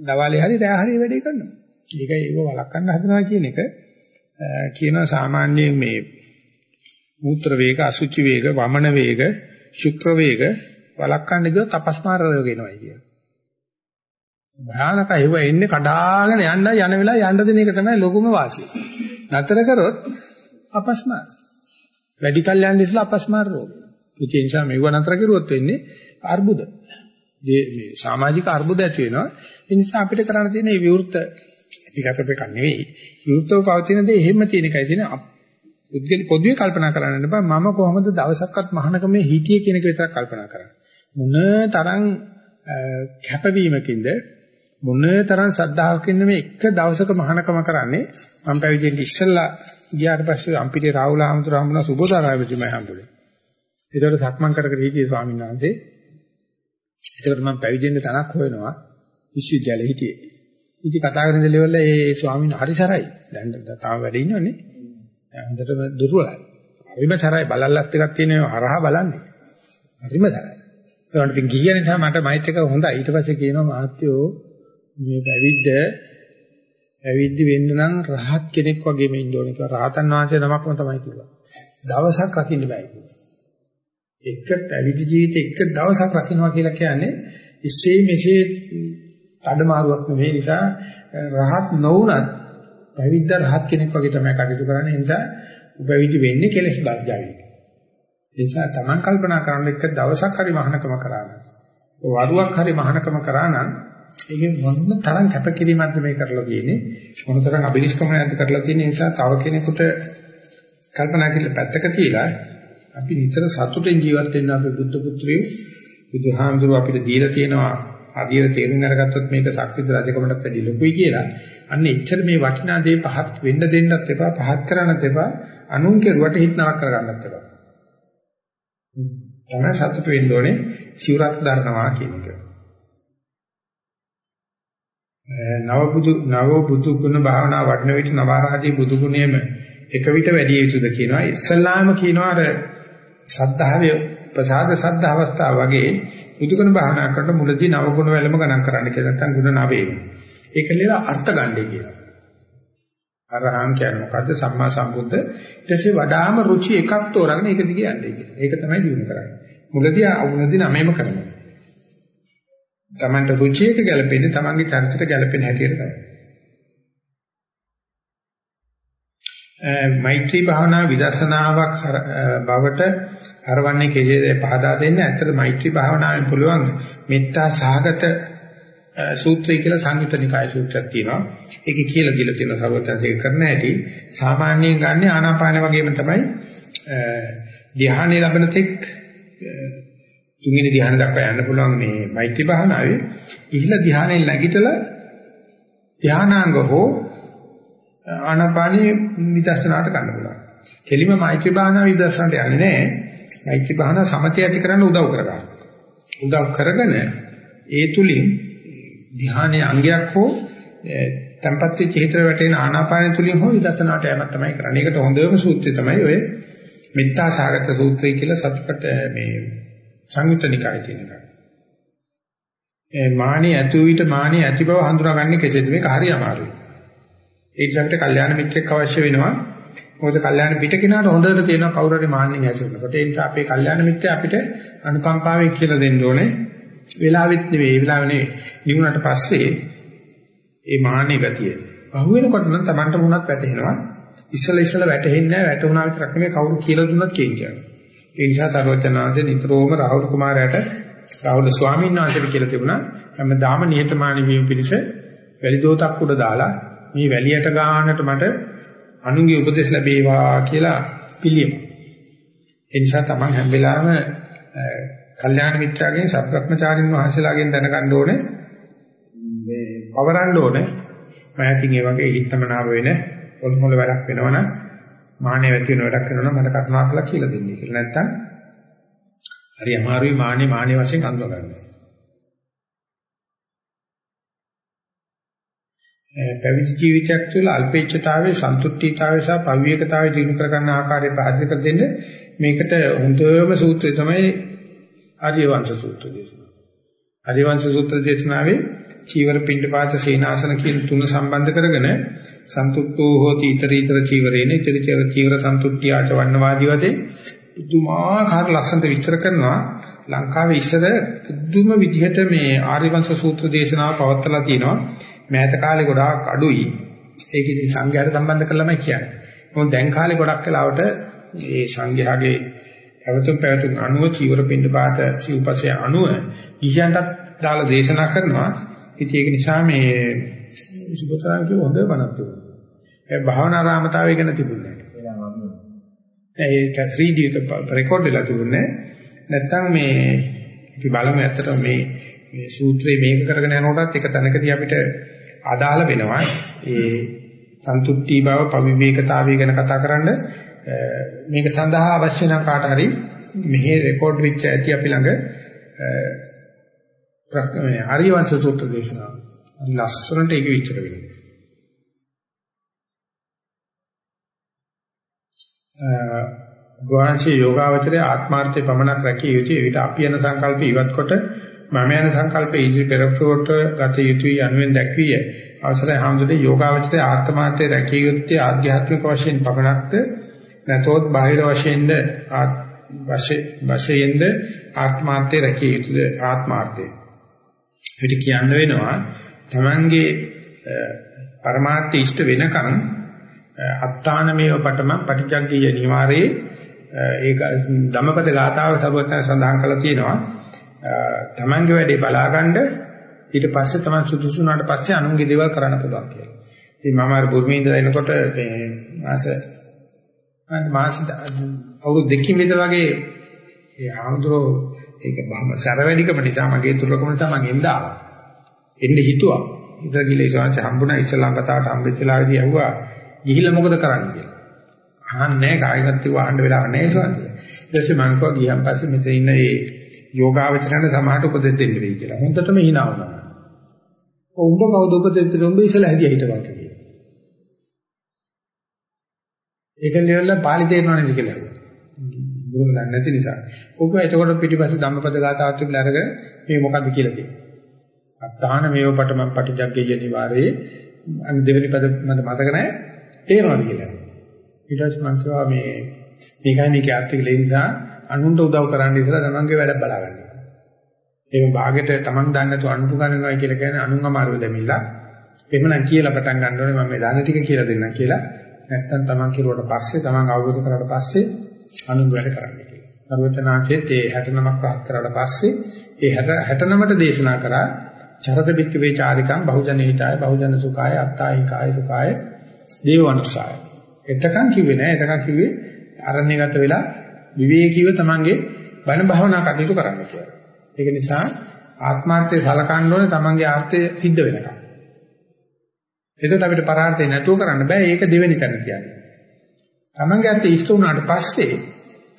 දවාලේ හරි රෑ හරි වැඩේ කරනවා. ඒක ඒව වළක්වන්න හදනවා කියන එක කියනවා සාමාන්‍යයෙන් මේ මූත්‍ර වේග, අසුචි වේග, වමන වේග, ශුක්‍ර වේග වළක්වන්න ගියොත් අපස්මාර රෝග එනවා කියන. භයානක ඒව එන්නේ කඩාගෙන යන්න යන වෙලාව යන්න දෙන එක තමයි ලොකුම වාසිය. නතර කරොත් අපස්මාර. වැඩි කල් යන ඉස්සලා අපස්මාර රෝග. ඒ නිසා මේව නතර කරුවොත් වෙන්නේ අර්බුද. මේ සමාජික අර්බුද ඇති වෙනවා. ඒ නිසා අපිට කරන්න තියෙන මේ විවෘත පිටකට එකක් නෙවෙයි. විවෘතව පවතින දේ එහෙම තියෙන එකයි තියෙන පුද්ගල පොදුවේ කල්පනා කරන්න එපා මම කොහොමද දවසක්වත් මහානකමේ හිටියේ කියන එක විතරක් කල්පනා කරන්න. මොන තරම් කැපවීමකින්ද මොන තරම් ශ්‍රද්ධාවකින්ද මේ එක දවසක මහානකම කරන්නේ මම පැවිදෙන්න ඉස්සෙල්ලා ගියාට පස්සේ අම්පිටේ රාහුල හාමුදුරුවෝ හම්බුණා සුබෝධාරාමජිමයි හම්බුනේ. ඒතකොට සක්මන් කර කර හිටියේ ස්වාමීන් වහන්සේ. ඒතකොට මම පැවිදෙන්න තනක් හොයනවා විශ්වවිද්‍යාලේ හිටියේ. ඉතින් කතා කරන දෙලෙවල ඒ ස්වාමීන් හරි සරයි. දැන් තාම වැඩ ඉන්නවනේ. හොඳටම දුර්වලයි. හරිම සරයි බලල්ලත් එකක් තියෙනවා හරහා බලන්නේ. හරිම සරයි. ඒකට ඉතින් ගිය නිසා මට මයිත් එක හොඳයි. ඊට පස්සේ කියනවා මහත්තයෝ මේ පැවිද්ද පැවිදි වෙන්න නම් රහත් කෙනෙක් වගේම ඉන්න ඕනේ කියලා රහතන් වහන්සේ නමක්ම තමයි කිව්වා. දවසක් රකින්න බෑ කිව්වා. එක පැවිදි ජීවිතේ එක දවසක් රකින්නවා කියලා කියන්නේ ඉස්සේ මෙසේ අඩමාරුවක් නෙවෙයි නිසා රහත් නොවුනත් පැවිද්ද රහත් කෙනෙක් වගේ තමයි කටයුතු කරන්නේ. ඒ නිසා උපවිදි වෙන්නේ කෙලෙස් බද්ධයි. ඒ නිසා Taman කල්පනා කරන එක දවසක් හරි මහානකම කරා නම් වරුවක් හරි මහානකම කරා නම් ඒකේ මොන තරම් කැපකිරීමක්ද මේ කරලා තියෙන්නේ මොන තරම් අබිනිෂ්ක්‍මණයක්ද කරලා තියෙන්නේ නිසා තව කෙනෙකුට කල්පනා කරලා පැත්තක තියලා අපි නිතර සතුටින් ජීවත් වෙන්න අපේ බුද්ධ පුත්‍රයෝ බුදුහාමුදුරුව අපිට දීලා තියෙනවා හරියට තේරුම් අරගත්තොත් මේක ශක්තිද රජකමටත් වැඩි ලොකුයි කියලා. අන්න එච්චර මේ වටිනා දේ පහත් වෙන්න දෙන්නත් එපා පහත් කරන්නත් එපා අනුන් කෙරුවට හිත නරක කරගන්නත් එපා. තමයි සතුට වෙන්න ඕනේ සිවුරක් දරනවා කියන එක. නව බුදු නව බුදු ගුණ භාවනා වඩන විට නවරහදී බුදු ගුණයම එක විට වැඩි යුතුද කියනවා. ඉස්සල්ලාම කියනවා අර සද්ධාවේ ප්‍රසාද සද්ධා අවස්ථාව වගේ බුදුගුණ භාවනා කරනකොට මුලදී නව ගුණ වලම ගණන් කරන්න කියලා නැත්නම් ගුණ නවේම. ඒක ලියලා අර්ථ ගන්නයි කියලා. අරහං කියන්නේ මොකද්ද? සම්මා සම්බුද්ධ. ඊට පස්සේ වඩාම රුචි එකක් තෝරගෙන ඒක දිගේ යන්නේ කියලා. ඒක තමයි දිනු කරන්නේ. මුලදී අවුනදී නමේම කරනවා. Tamanට රුචි එක ගැලපෙන්නේ Tamanගේ චරිතයට ගැලපෙන හැටියට තමයි. මෛත්‍රී භාවනා විදර්ශනාවක් බවට හරවන්නේ කෙසේද පහදා දෙන්න. ඇත්තට මෛත්‍රී භාවනාවෙන් පුළුවන් මෙත්තා සහගත සූත්‍රය කියලා සංයුත නිකාය සූත්‍රයක් තියෙනවා. ඒකේ කියලා දීලා තියෙන සර්වත්‍ංශයක කරන හැටි සාමාන්‍යයෙන් ගන්න ආනාපාන වගේම තමයි ධ්‍යානෙ ලැබෙන තෙක් තුන්වෙනි ධ්‍යාන දක්වා යන්න පුළුවන් මේ මෛත්‍රී භාවනාවේ ඉහළ ධ්‍යානෙ නැගිටලා ධානාංග හෝ ආනාපානිය විදර්ශනාට ගන්න පුළුවන්. කෙලිම මෛත්‍රී භාවනාව විදර්ශනට යන්නේ නැහැ. මෛත්‍රී භාවනාව සමතය ඇති කරන්න උදව් කරගන්න. උදව් කරගෙන ඒ තුලින් ධ්‍යානයේ අංගයක් හෝ tempat වෙච්ච හිතට වැටෙන ආනාපාන තුලින් හෝ විදර්ශනාට යamak තමයි කරන්නේ. ඒකට හොඳම සූත්‍රය තමයි ඔය මෙත්තා සාගත සූත්‍රය කියලා සත්‍පට මේ සංයුත්ත නිකායේ තියෙන එක. ඒ මානෙ ඇතු විට මානෙ ඇති බව හඳුනාගන්නේ කෙසේද මේක හරි අමාරුයි. ඒ නිසා අපිට කල්යාණ මිත්‍රෙක් අවශ්‍ය වෙනවා. මොකද කල්යාණ පිට කෙනාට හොඳට තියෙනවා කවුරු හරි මාන්නෙන් ඇසුරනකොට. ඒ නිසා අපේ කල්යාණ මිත්‍රය අපිට අනුකම්පාවෙන් කියලා දෙන්න ඕනේ. වෙලාවෙත් නෙවෙයි, ඒ වෙලාව නෙවෙයි. නිවුණට පස්සේ ඒ මාන්නේ ගතිය. පහු වෙනකොට නම් Tamanට මුණත් වැටෙනවා. ඉස්සල ඉස්සල වැටෙන්නේ නැහැ. වැටුණා විතරක් නෙවෙයි කවුරු කියලා දුන්නත් කියන්නේ. ඒ නිසා සර්වචනාංශ නිතරම රාහුල් කුමාරයාට රාහුල් ස්වාමීන් වහන්සේට කියලා තිබුණා හැමදාම නිහතමානී වීම පිණිස වැලිදෝතක් උඩ දාලා මේ වැලියට ගන්නට මට අනුන්ගේ උපදෙස් ලැබේවා කියලා පිළියම. ඒ නිසා තමන් හැම වෙලාවෙම කල්යාණ මිත්‍රාගෙන් සබ්‍රක්‍මචාරින් වහන්සේලාගෙන් දැනගන්න ඕනේ මේ පවරන්න ඕනේ. මම හිතින් ඒ වගේ හිතමනාව වෙන පොල්මොල වැඩක් වෙනවනම් මානෙ වැති වෙන වැඩක් කරනවා නම් මට කරුණාකරලා කියලා දෙන්න කියලා. නැත්තම් හරි අමාරුයි මානෙ මානෙ වශයෙන් අඳුර ගන්න. පැවිදි ජීවිතයක් තුළ අල්පේච්ඡතාවයේ සන්තුෂ්ඨීතාවය සහ පවිවේකතාවය දිනු කර ගන්න ආකාරය පැහැදිලි කර දෙන්න. මේකට හොඳම සූත්‍රය තමයි ආර්යවංශ සූත්‍ර දේශනාව. ආර්යවංශ සූත්‍ර දේශනාවේ චීවර පිණ්ඩපාත සේනාසන කියන තුන සම්බන්ධ කරගෙන සන්තුට්ඨෝ හෝති ඊතරීතර චීවරේන ඊතරීතර චීවර සන්තුට්ඨිය ආචවන්නවාදී වශයෙන් පුදුමාකාර ලස්සනට විස්තර කරනවා. ලංකාවේ ඉස්සර පුදුම විදිහට මේ ආර්යවංශ සූත්‍ර දේශනාව පවත්ලා තිනවා මෑත කාලේ ගොඩාක් අඩුයි ඒක ඉතින් සංඝයාට සම්බන්ධ කරලාමයි කියන්නේ මොකද දැන් කාලේ ගොඩක් වෙලාවට මේ සංඝයාගේ පැවතුම් පැවතුම් අනුව චීවර පිණ්ඩපාත සිව්පසය අනුව ගිහියන්ටත් දාලා දේශනා කරනවා ඉතින් ඒක නිසා මේ සුබතරන් කිය හොඳ බණක් තිබුණා. ඒ භාවනා රාමතාවය ගැන තිබුණේ නැහැ. ඒක 3D එක රෙකෝඩ් වෙලා තිබුණේ. නැත්තම් මේ අපි බලමු ඇත්තටම මේ මේ සූත්‍රේ මේක කරගෙන යනකොටත් එක තැනකදී අපිට අදාළ වෙනවා. ඒ සන්තුට්ටි බව පවිවේකතාවය ගැන කතා කරන්න මේක සඳහා අවශ්‍ය නම් කාට හරි මෙහි රෙකෝඩ් වෙච්ච ඇති අපි ළඟ මේ ආර්යවංශ සූත්‍ර දේශනාව. ලස්සනට ඒක විස්තර වෙනවා. ගෝවාංශී යෝගාවචරයේ ආත්මාර්ථය පමණක් රැකිය යුතුයි. ඒවිත අපි යන සංකල්ප ඉවත් කොට මම යන සංකල්ප ඉදිරි පෙරපුරට ගත යුතුයි යනුවෙන් දැක්විය. අවසරයි හාමුදුරේ යෝගාවචරයේ ආත්මාර්ථය රැකිය යුත්තේ ආධ්‍යාත්මික වශයෙන් පමණක්ද? නැතොත් බාහිර වශයෙන්ද වශයෙන්ද ආත්මාර්ථය රැකිය යුතුද? ආත්මාර්ථය පිට කියන්න වෙනවා තමන්ගේ පරමාර්ථ ඉෂ්ට වෙනකන් අත්තානමේව පටම පටිජග්ගීය නිවාරේ ඒක ධම්මපද ගාථාව සරුවත්න සඳහන් කරලා තියෙනවා තමන්ගේ වැඩේ බලාගන්න ඊට පස්සේ තමයි සුදුසුනාට පස්සේ අනුන්ගේ දේවල් කරන්න පුළුවන් කියලා. ඉතින් මම අර බුර්මේ ඉඳලා එනකොට මේ මාස මාස අවුරුදු දෙකකින් විතර වගේ ඒ ආන්දරෝ ඒක බහම සැර වැඩිකම නිසා මගේ දුර්ලභම නිසා මම එන්න ආවා. එන්න හිතුවා. ඉතින් ගිලේ සෝංශ හම්බුණා ඉස්ලාම් කතාවට හම්බෙච්චලාදී ඇහුවා ගිහිල්ලා මොකද කරන්නේ කියලා. අහන්නේ කායිකත් වහන්න වෙලාවක් නැහැ සෝංශ. ඊට පස්සේ මම කිව්වා ගියන් පස්සේ මෙතන ඉන්න මේ යෝගාවචරණ සමාහට උපදෙස් දෙන්න වෙයි කියලා. හොඳටම hina වුණා. උඹ කවුද උපදෙස් දෙන්නේ? උඹ ඉස්සලා හැදියා හිටපන් කියලා. ඒක ලියලා පාලි තේරෙනව නේද කියලා. බුදුම දන්නේ නැති නිසා. ඔක එතකොට පිටිපස්සේ ධම්මපද ගාථාවත් තිබිලා අරගෙන මේ මොකද්ද කියලා තියෙනවා. අත්තාන මේව පටම පටිජග්ගය නිවාරේ අන්න දෙවෙනි පද මට මතක නැහැ තේරෙනවද කියලා. ඊට පස්සේ මම කිව්වා මේ මේකයි මේකේ ආර්ථික ලේ නිසා අනුන්ට උදව් කරන්න ඉස්සලා තමන්ගේ වැඩ බලාගන්න. ඒක භාගයට තමන් දන්නේ නැතුව අනුතු ගන්නවා කියලා කියන්නේ අනුන් අමාරුව දෙමිලා. එහෙමනම් කියලා පටන් ගන්න ඕනේ මම මේ දන්න ටික කියලා දෙන්නම් කියලා. නැත්තම් තමන් කිරුවට පස්සේ තමන් අවබෝධ කරලා පස්සේ අනුන් වැඩ කරන්න කියලා. සර්වචනාංශයේත් ඒ 69ක් පහත් කරලා පස්සේ ඒ 69ට දේශනා කරා චරත බික්ක වේචාරිකං බහුජන හිතාය බහුජන සුඛාය අත්තායි කාය සුඛාය දේවවනුසාය. එතකන් කිව්වේ නෑ එතකන් කිව්වේ අරණ්‍යගත වෙලා විවේකීව තමන්ගේ බණ භාවනා කටයුතු කරන්න කියලා. ඒක නිසා ආත්මාර්ථය සලකන්න ඕනේ තමන්ගේ ආර්ථය සිද්ධ වෙනකම්. එතකොට අපිට පරාර්ථය නැතුව කරන්න බෑ ඒක දෙවෙනි තැන කියන්නේ. තමන්ගේ අර්ථය ඉෂ්ට වුණාට පස්සේ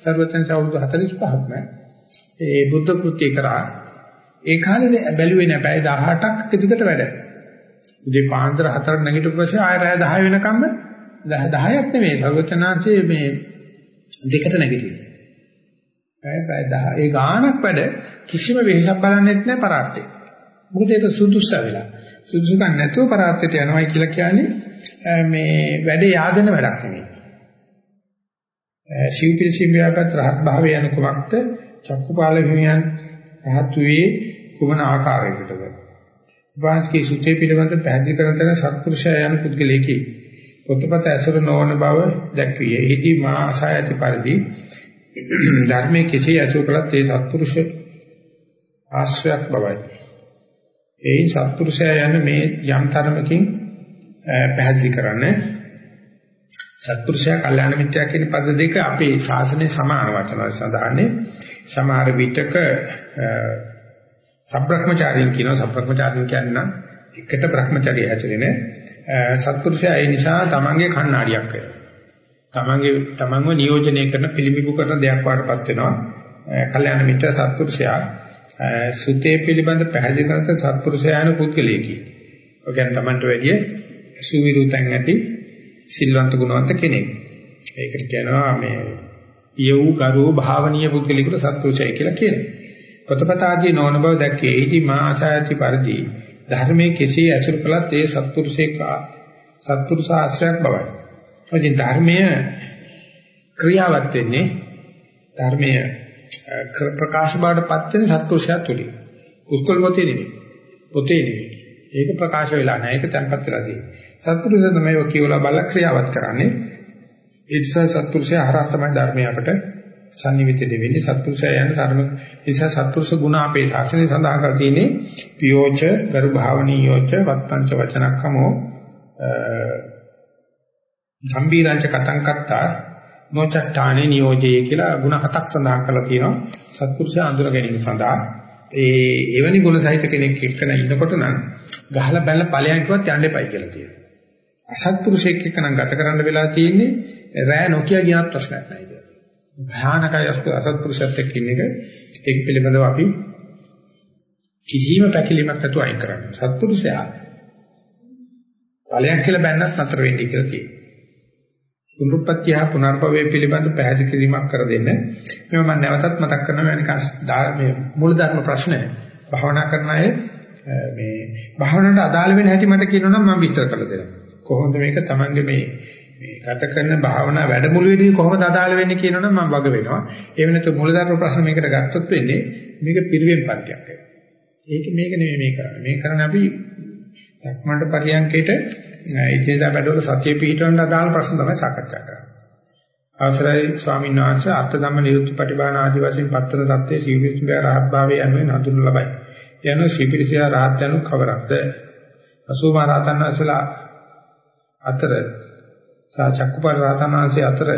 සර්වතන් අවුරුදු 45ක්ම ඒ බුද්ධ කෘත්‍ය කරා ඒ කාලේ බැලුවේ නෑ පැය 18ක් දිගට වැඩ. උදේ පාන්දර 4ක් නැගිටපු පස්සේ ආය රාය 10 වෙනකම්ම 10ක් නෙමෙයි සර්වචනාංශයේ මේ දෙකට නැගිටිනවා. පැය පැය 10 ඒ ගාණක් වැඩ කිසිම වෙහසක් බලන්නෙත් නෑ පරාර්ථය. මොකද ඒක සුදුස්ස වෙලා. සුදුසුකම් නැතුව පරාර්ථයට යනවයි කියලා කියන්නේ මේ වැඩේ yaadena වැඩක් නෙමෙයි. ශිවපිල් සිඹියාපත් රහත් භාවය යන කුමක්ද? චක්කුපාල හිමියන් රහත් වූයේ කුමන ආකාරයකටද? උපාසකී සුතේ පිළිබඳ පැහැදිලි කරන තැන සත්පුරුෂය යන පුද්ගලයෙකි. පොතපත ඇසුර නොවන බව දැක්විය. එහිදී මා ආශා ඇති පරිදි ධර්මයේ කෙසේ ඇසුර කළත් ඒ සත්පුරුෂ ආශ්‍රයක් බවයි. ඒ සත්පුරුෂය යන මේ යම් තරමකින් පැහැදිලි කරන්නේ සත්පුරුෂයා කල්යාණ මිත්‍යා කියන පද දෙක අපේ ශාසනයේ සමාන වචන සඳහන්නේ. සමහර විටක සබ්‍රහ්මචාරීන් කියනවා. සබ්‍රහ්මචාරීන් කියන්නේ එකට බ්‍රහ්මචාරිය හැදෙන්නේ සත්පුරුෂයා ඒ නිසා තමන්ගේ කණ්ණාඩියක් වෙනවා. තමන්ගේ තමන්ව නියෝජනය කරන පිළිඹු කරන දෙයක් වඩපත් වෙනවා. කල්යාණ මිත්‍ර සත්පුරුෂයා සුතේ පිළිබඳ පැහැදිලි කරන සත්පුරුෂයාන පුද්ගලයෙකි. ඔය කියන්නේ තමන්ට වැඩිය සුවිරුතන් ඇති සිල්වන්ත ගුණවන්ත කෙනෙක්. ඒකට කියනවා මේ යව් ගරෝ භාවනීය පුද්ගලිකට සත්පුරුෂය කියලා කියනවා. පොතපතාදී නොවන බව දැක්කේ ඒටි මා ආශායති පරිදි ධර්මයේ කෙසේ ඇසුරු කළත් ඒ සත්පුරුෂේ සත්පුරුෂ ආශ්‍රයක් බවයි. ඉතින් ධර්මය ක්‍රියාවත් වෙන්නේ ධර්මය ප්‍රකාශ බවටපත් වෙන සත්පුරුෂයා තුලින්. කුස්කල් පොතේ නෙමෙයි. පොතේ නෙමෙයි. ඒක ප්‍රකාශ වෙලා නැහැ. ඒක තැන්පත් වෙලා තියෙන්නේ. සත්පුරුෂයා තමයි ඔය කියවලා බල ක්‍රියාවත් කරන්නේ. ඒ නිසා සත්පුරුෂයා හරහා තමයි ධර්මය අපට sannivedana වෙන්නේ. සත්පුරුෂයා යන ධර්ම නිසා සත්පුරුෂ ගුණ අපේ ශාසනය සඳහන් කර තියෙන්නේ පියෝච, ගරු භාවනීයෝච, වත්තංච වචනක්කමෝ ගම්බීරංච කතං කත්තා නොචට්ටානේ නියෝජයේ කියලා ಗುಣ හතක් සඳහන් කරලා තියෙනවා. සත්පුරුෂයා අඳුර ගැනීම සඳහා. ඒ එවැනි ගුණ සහිත කෙනෙක් එක්කන ඉන්නකොට නම් ගහලා බැලලා ඵලයන් කිව්වත් යන්න එපයි කියලා තියෙනවා. අසත්පුරුෂයෙක් එක්ක නම් ගත කරන්න වෙලා තියෙන්නේ රෑ නොකිය ගියත් ප්‍රශ්නයක් නැහැ ඒක භයානකයි අසත්පුරුෂයත් එක්ක ඉන්න එක. ඒක පිළිබඳව අපි කිසිම පැකිලීමක් නැතුව අයින් කරන්න. සත්පුරුෂයා ඵලයක් කියලා බැන්නත් නතර වෙන්නේ කියලා තියෙනවා. පුනරුත්පත්තිය හා පුනර්භවය පිළිබඳ පැහැදිලි කිරීමක් කර දෙන්න. මේව මම නැවතත් මතක් කරනවා නිකන් මේ මූලධර්ම ප්‍රශ්නය. භාවනා කරන අය මේ භාවනාවට අදාළ වෙන හැටි මට කියනොනම් මම විස්තර කරලා දෙනවා. කොහොමද මේක Tamange මේ මේ ගත කරන භාවනා වැඩමුළුවේදී කොහොමද අදාළ වෙන්නේ කියනොනම් මම වග වෙනවා. ඒ වෙනතු මූලධර්ම ප්‍රශ්න මේකට ගත්තොත් වෙන්නේ මේක පිරිවෙන් පත්‍යක් වෙනවා. ඒක මේක නෙමෙයි මේ කරන්නේ. මේ කරන්නේ අපි සක්මණට පරියන්කේට ඉතිේදා බඩවල සතිය පිහිටවන්න අදාළ ප්‍රශ්න තමයි සාකච්ඡා කරන්නේ. අවසරයි ස්වාමීන් වහන්සේ අර්ථ ධම්ම නිරුක්ති පටිභාන ආදි වශයෙන් පත්තර தත්ත්වයේ සීවිසිය රහත් භාවයේ යනුවෙන් හඳුන්වන ලබයි. යන සීපිරිසිය රහත් යනු කවරක්ද? අසුමා රහතන් වහන්සේලා අතර සාචක්කුපර රහතන් වහන්සේ අතර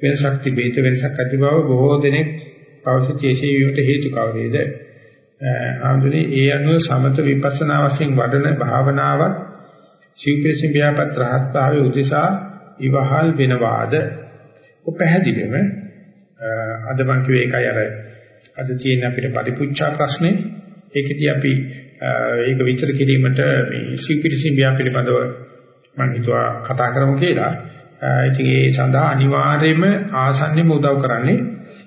වෙනසක් තිබේ. වෙනසක් ඇති බව බොහෝ දෙනෙක් පවසිතේශී වීමට හේතු කවරේද? ආන්දනේ ඒ අනුව සමත විපස්සනා වශයෙන් වඩන භාවනාවත් සිව්පේසින් ව්‍යාපත් රහත් භාවයේ උදෙසා ඉවහල් වෙනවාද ඔ පැහැදිලිවම අද මං කිව්වේ ඒකයි අර අද තියෙන අපිට පරිපුච්ඡා ප්‍රශ්නේ ඒකෙදී අපි ඒක විචාර කිරීමට මේ සිව්පේසින් ව්‍යාප පිළිබඳව මම හිතුවා කතා කරමු කියලා. ඉතින් ඒ සඳහා අනිවාර්යයෙන්ම ආසන්නෙම උදව් කරන්නේ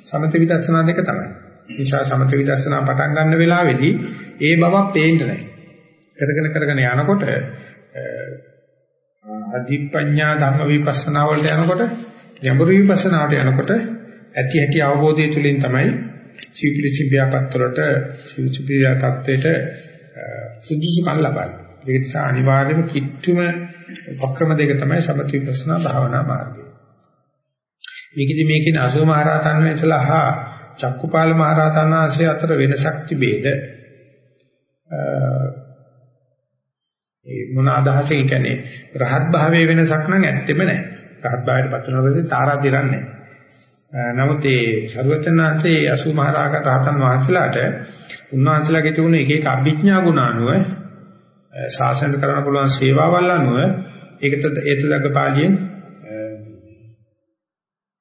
සමත විදර්ශනා දෙක තමයි. නිසා සමත විදර්ශනා පටන් ගන්න වෙලාවේදී ඒ බවක් පේන්නේ නැහැ. කරගෙන කරගෙන යනකොට අධිපඤ්ඤා ධම්ම විපස්සනා වලට යනකොට යඹුරු විපස්සනාවට යනකොට ඇති ඇති අවබෝධය තුළින් තමයි සීපිලිසි ව්‍යාපත් වලට සීපිලිසියා තත්වයට සුදුසුකම් ලබන්නේ. ඒක නිසා අනිවාර්යයෙන්ම කිට්ටුම වක්‍රම දෙක තමයි සමථ විපස්සනා භාවනා මාර්ගය. මේකෙදි මේකේ අසෝ මහරහතන් වහන්සේලා චක්කුපාල මහරහතන් වහන්සේ අතර වෙනසක් තිබේද? ඒ මොන අදහසකින් කියන්නේ රහත් භාවයේ වෙනසක් නම් ඇත්තෙම නැහැ. රහත් භාවයට පත් වෙනකොට තාරා දිරන්නේ නමුත් ඒ ਸਰවචනාංශයේ අසු මහරහතන් රහතන් වහන්සේලාට උන්වහන්සේලාගේ තිබුණ එක එක අභිඥා ගුණ අනුව ශාසනය කරන්න පුළුවන් සේවාවල් අනුව ඒකට ඒත දග්ග පාළියෙන්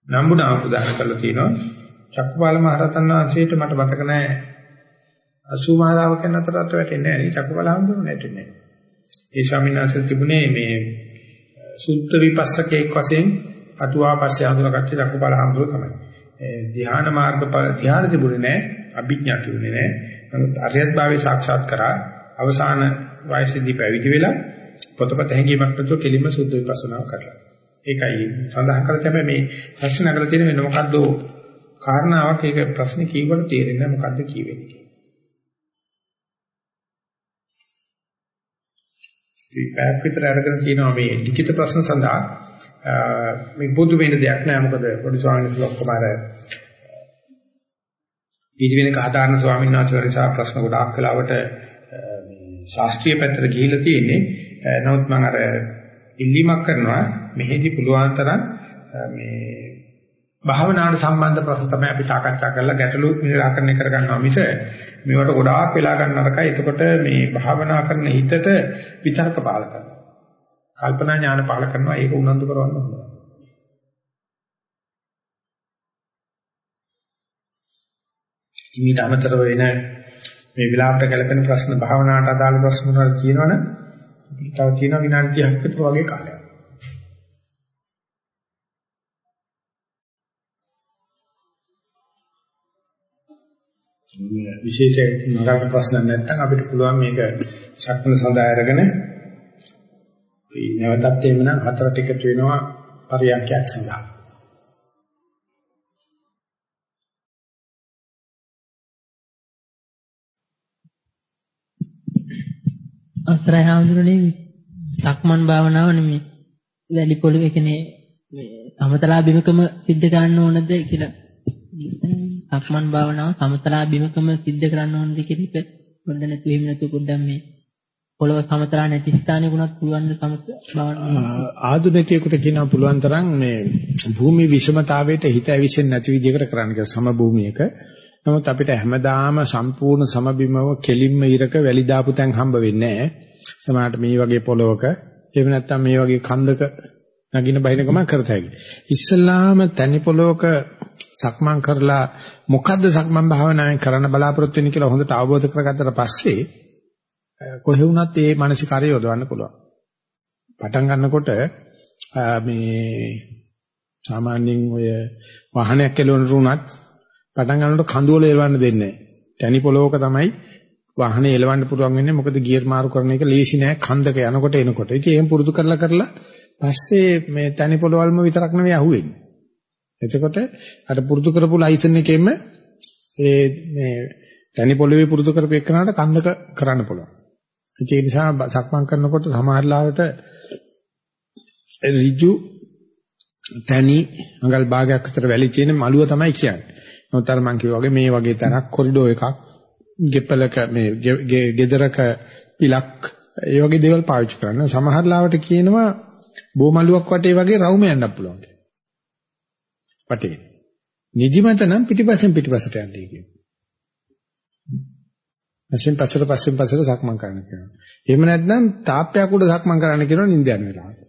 නම්බුනාම උදාහරණ කරලා තියෙනවා චක්කපාල මහ රහතන් වහන්සේට මට මතක නැහැ 80 මහරාවකයන් අතරට වැටෙන්නේ නැහැ නේ චක්කපාල හඳුනන්නේ නැටෙන්නේ. ඒ ස්වාමීන් වහන්සේ තිබුණේ මේ සුත්ත විපස්සකෙක් වශයෙන් අටුවා පස්සේ හඳුනාගත්ත චක්කපාල හඳුන තමයි. ධ්‍යාන මාර්ගඵල ධ්‍යාන තිබුණේ නැහැ අභිඥා තිබුණේ නැහැ. නමුත් අරියත් භාවයේ සාක්ෂාත් කරා අවසාන වයසේදී පැවිදි වෙලා පොතපත හැංගීමක් නැතුව කෙලින්ම සුද්ධ විපස්සනාව කරලා. ඒකයි සඳහන් කරලා තමයි මේ ප්‍රශ්න නගලා තියෙන වෙන මොකද්ද කාරණාවක් ඒක ප්‍රශ්නේ කීවට තේරෙන්නේ නැහැ මොකද්ද කියවෙන්නේ කියලා. විපෑක් විතර අරගෙන තියෙනවා මේ ලිඛිත ප්‍රශ්න සඳහා මේ පොදු වෙන දෙයක් නෑ මොකද පොඩි ස්වාමීන් වහන්සේ ඔක්කොම අර ඊට වෙන කහදාන ස්වාමීන් වහන්සේලා නිසා ප්‍රශ්න ගොඩාක් කලාවට මේ ශාස්ත්‍රීය පැත්තට ගිහිල්ලා තියෙන්නේ. නමුත් මම අර ඉල්ලීමක් කරනවා මෙහෙදි පුළුවන් තරම් මේ භාවනාවට සම්බන්ධ ප්‍රශ්න තමයි අපි සාකච්ඡා කරලා ගැටලු නිරාකරණය කරගන්නවා මිස මේවට ගොඩාක් වෙලා ගන්න නරකයි. එතකොට මේ භාවනා කරන හිතට විචර්ක පාල කරනවා. කල්පනා ඥාන පාල කරනවා. ඒක උනන්දු කරවන්න ඕනේ. ඊට අමතරව වෙන මේ විලාපට ගැලපෙන ප්‍රශ්න භාවනාවට අදාළ ප්‍රශ්න වල කියනවනේ. තව තියෙනවා විනාඩි 30ක් විතර වගේ කාලයක්. විශේෂ නරක ප්‍රශ්න නැත්නම් අපිට පුළුවන් මේක ශක්මන සඳහා අරගෙන නැවතත් එහෙම නම් හතරට එකතු වෙනවා පරියන්කයක් සඳහා. අසරයි හාමුදුරනේ සක්මන් භාවනාව නෙමෙයි වැලි පොළවේ කියන්නේ මේ සමතලා බිමකම සිද්ධ කරන්න ඕනද කියලා සක්මන් භාවනාව සමතලා බිමකම සිද්ධ කරන්න ඕනද කියන එක පොඩ්ඩ නැතු එහෙම නැතු පොඩ්ඩක් මේ පොළව සමතලා නැති ස්ථානයක වුණත් පුළුවන් සමත භාවනාව ආධුනිකයෙකුට කියනවා පුළුවන් තරම් මේ භූමි විෂමතාවයට හිත ඇවිස්සෙන්නේ නැති විදිහකට කරන්න කියලා සම භූමියක නමුත් අපිට හැමදාම සම්පූර්ණ සමබිමව කෙලින්ම ඉරක වැලි දාපු තැන් හම්බ වෙන්නේ නැහැ. සමහරට මේ වගේ පොලවක එහෙම නැත්නම් මේ වගේ කන්දක නගින බහින ගමන් කරත හැකි. ඉස්සල්ලාම තනි පොලවක සක්මන් කරලා මොකද්ද සක්මන් භාවනාවෙන් කරන්න බලාපොරොත්තු වෙන්නේ කියලා හොඳට අවබෝධ කරගත්තට පස්සේ කොහෙ වුණත් ඒ මානසිකාරය යොදවන්න පුළුවන්. පටන් ගන්නකොට මේ සාමාන්‍යයෙන් ඔය වාහනයක් කෙලවන රුණත් පටන් ගන්නකොට කඳුවල එලවන්න දෙන්නේ නැහැ. තනි පොලවක තමයි වාහනේ එලවන්න පුළුවන් වෙන්නේ මොකද ගියර් මාරු කරන එක ලේසි නෑ කන්දක යනකොට එනකොට. ඉතින් එහෙම පුරුදු කරලා කරලා පස්සේ මේ තනි පොලවල්ම විතරක් නෙවෙයි අහුවෙන්නේ. එතකොට අර පුරුදු කරපු ලයිසන් එකෙම ඒ මේ තනි පොළවේ පුරුදු කරපු එකනට කන්දක කරන්න පුළුවන්. ඒ නිසා සක්මන් කරනකොට සමහර ලාවට ඍජු තනි අඟල් භාගයක් විතර වැලි තියෙන මළුව තමයි කියන්නේ. නමුත් අර මං කිව්වා වගේ මේ වගේ තැනක් කොරිඩෝ එකක් ගෙපලක මේ ගෙදරක පිලක් ඒ වගේ දේවල් පාවිච්චි කරන්න. සමහර ලාවට කියනවා බෝමලුවක් වටේ වගේ රවුම යන්නත් පුළුවන් කියලා. වටේ. නිදිමත නම් පිටිපස්සෙන් පිටිපස්සට යන්නේ කියනවා. පස්සෙන් පස්සට පස්සෙන් පස්සට සක්මන් කරන්න කියනවා. එහෙම නැත්නම් තාප්පයක් උඩ සක්මන් කරන්න කියනවා නිින්ද යන වෙලාවට.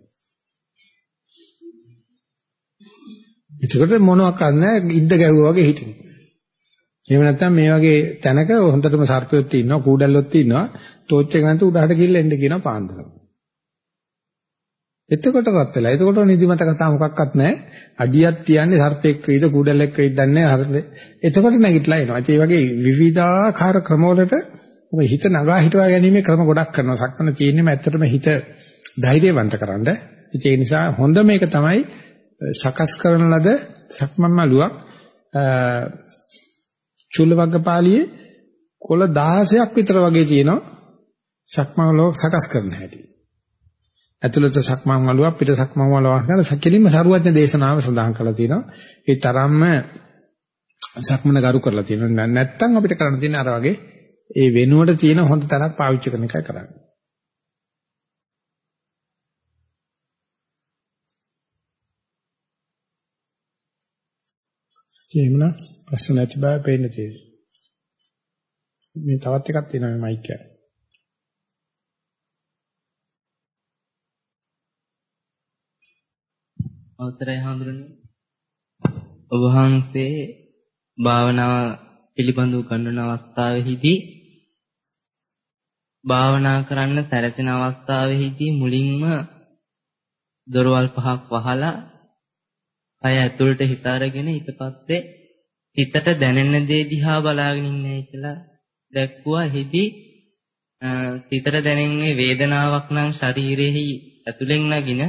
එතකොට මොනවක් නැහැ ඉද්ද ගැහුවා වගේ හිටිනේ. එහෙම නැත්නම් මේ වගේ තැනක හොඳටම සර්පයොත් ඉන්නවා කූඩල්ලොත් ඉන්නවා ටෝච් එක නැතුව උඩහට ගිහිල්ලා එන්න කියනවා පාන්දරම. එතකොට රත් වෙලා. එතකොට නිදිමත කතා මොකක්වත් නැහැ. අඩියක් තියන්නේ සර්පෙක් වේද කූඩල්ලෙක් වේද දන්නේ නැහැ. එතකොට නැගිටලා එනවා. ඒ වගේ විවිධාකාර ක්‍රමවලට ඔබ හිත නගා හිටවා ගැනීමේ ක්‍රම ගොඩක් කරනවා. සක්මන තියෙන්නේම ඇත්තටම හිත ධෛර්යවන්ත කරන්න. ඒ නිසා හොඳ මේක තමයි සකස් කරන ලද සක්මන් මලුවක් චුල්ලවග්ගපාලියේ කොළ 16ක් විතර වගේ තියෙනවා සක්මන් මලුවක් සකස් කරන හැටි. ඇතුළත සක්මන් මලුවක් පිට සක්මන් මලුවක් කරන සකෙලින්ම සරුවඥ දේශනාව සඳහන් කරලා තියෙනවා. ඒ තරම්ම සක්මන ගරු කරලා තියෙනවා. නැත්තම් අපිට කරන්න තියෙන අර වගේ ඒ වෙනුවට තියෙන හොඳ තරක් පාවිච්චි කරන එකයි කරන්නේ. එහෙමනම් ප්‍රශ්න නැති බව පේන්න තියෙනවා. මේ තවත් එකක් තියෙනවා මේ මයික් එක. අවසරයි හඳුරන්නේ. ඔබ වහන්සේ භාවනාව පිළිබඳව කරන අවස්ථාවේදී භාවනා කරන්න සැරසෙන අවස්ථාවේදී මුලින්ම දොරවල් පහක් වහලා කය ඇතුළට හිත අරගෙන ඊට පස්සේ හිතට දැනෙන දේ දිහා බලාගෙන ඉන්නයි කියලා දැක්කුවා. එහිදී සිතට දැනෙන්නේ වේදනාවක් නම් ශරීරෙහි ඇතුලෙන් නගින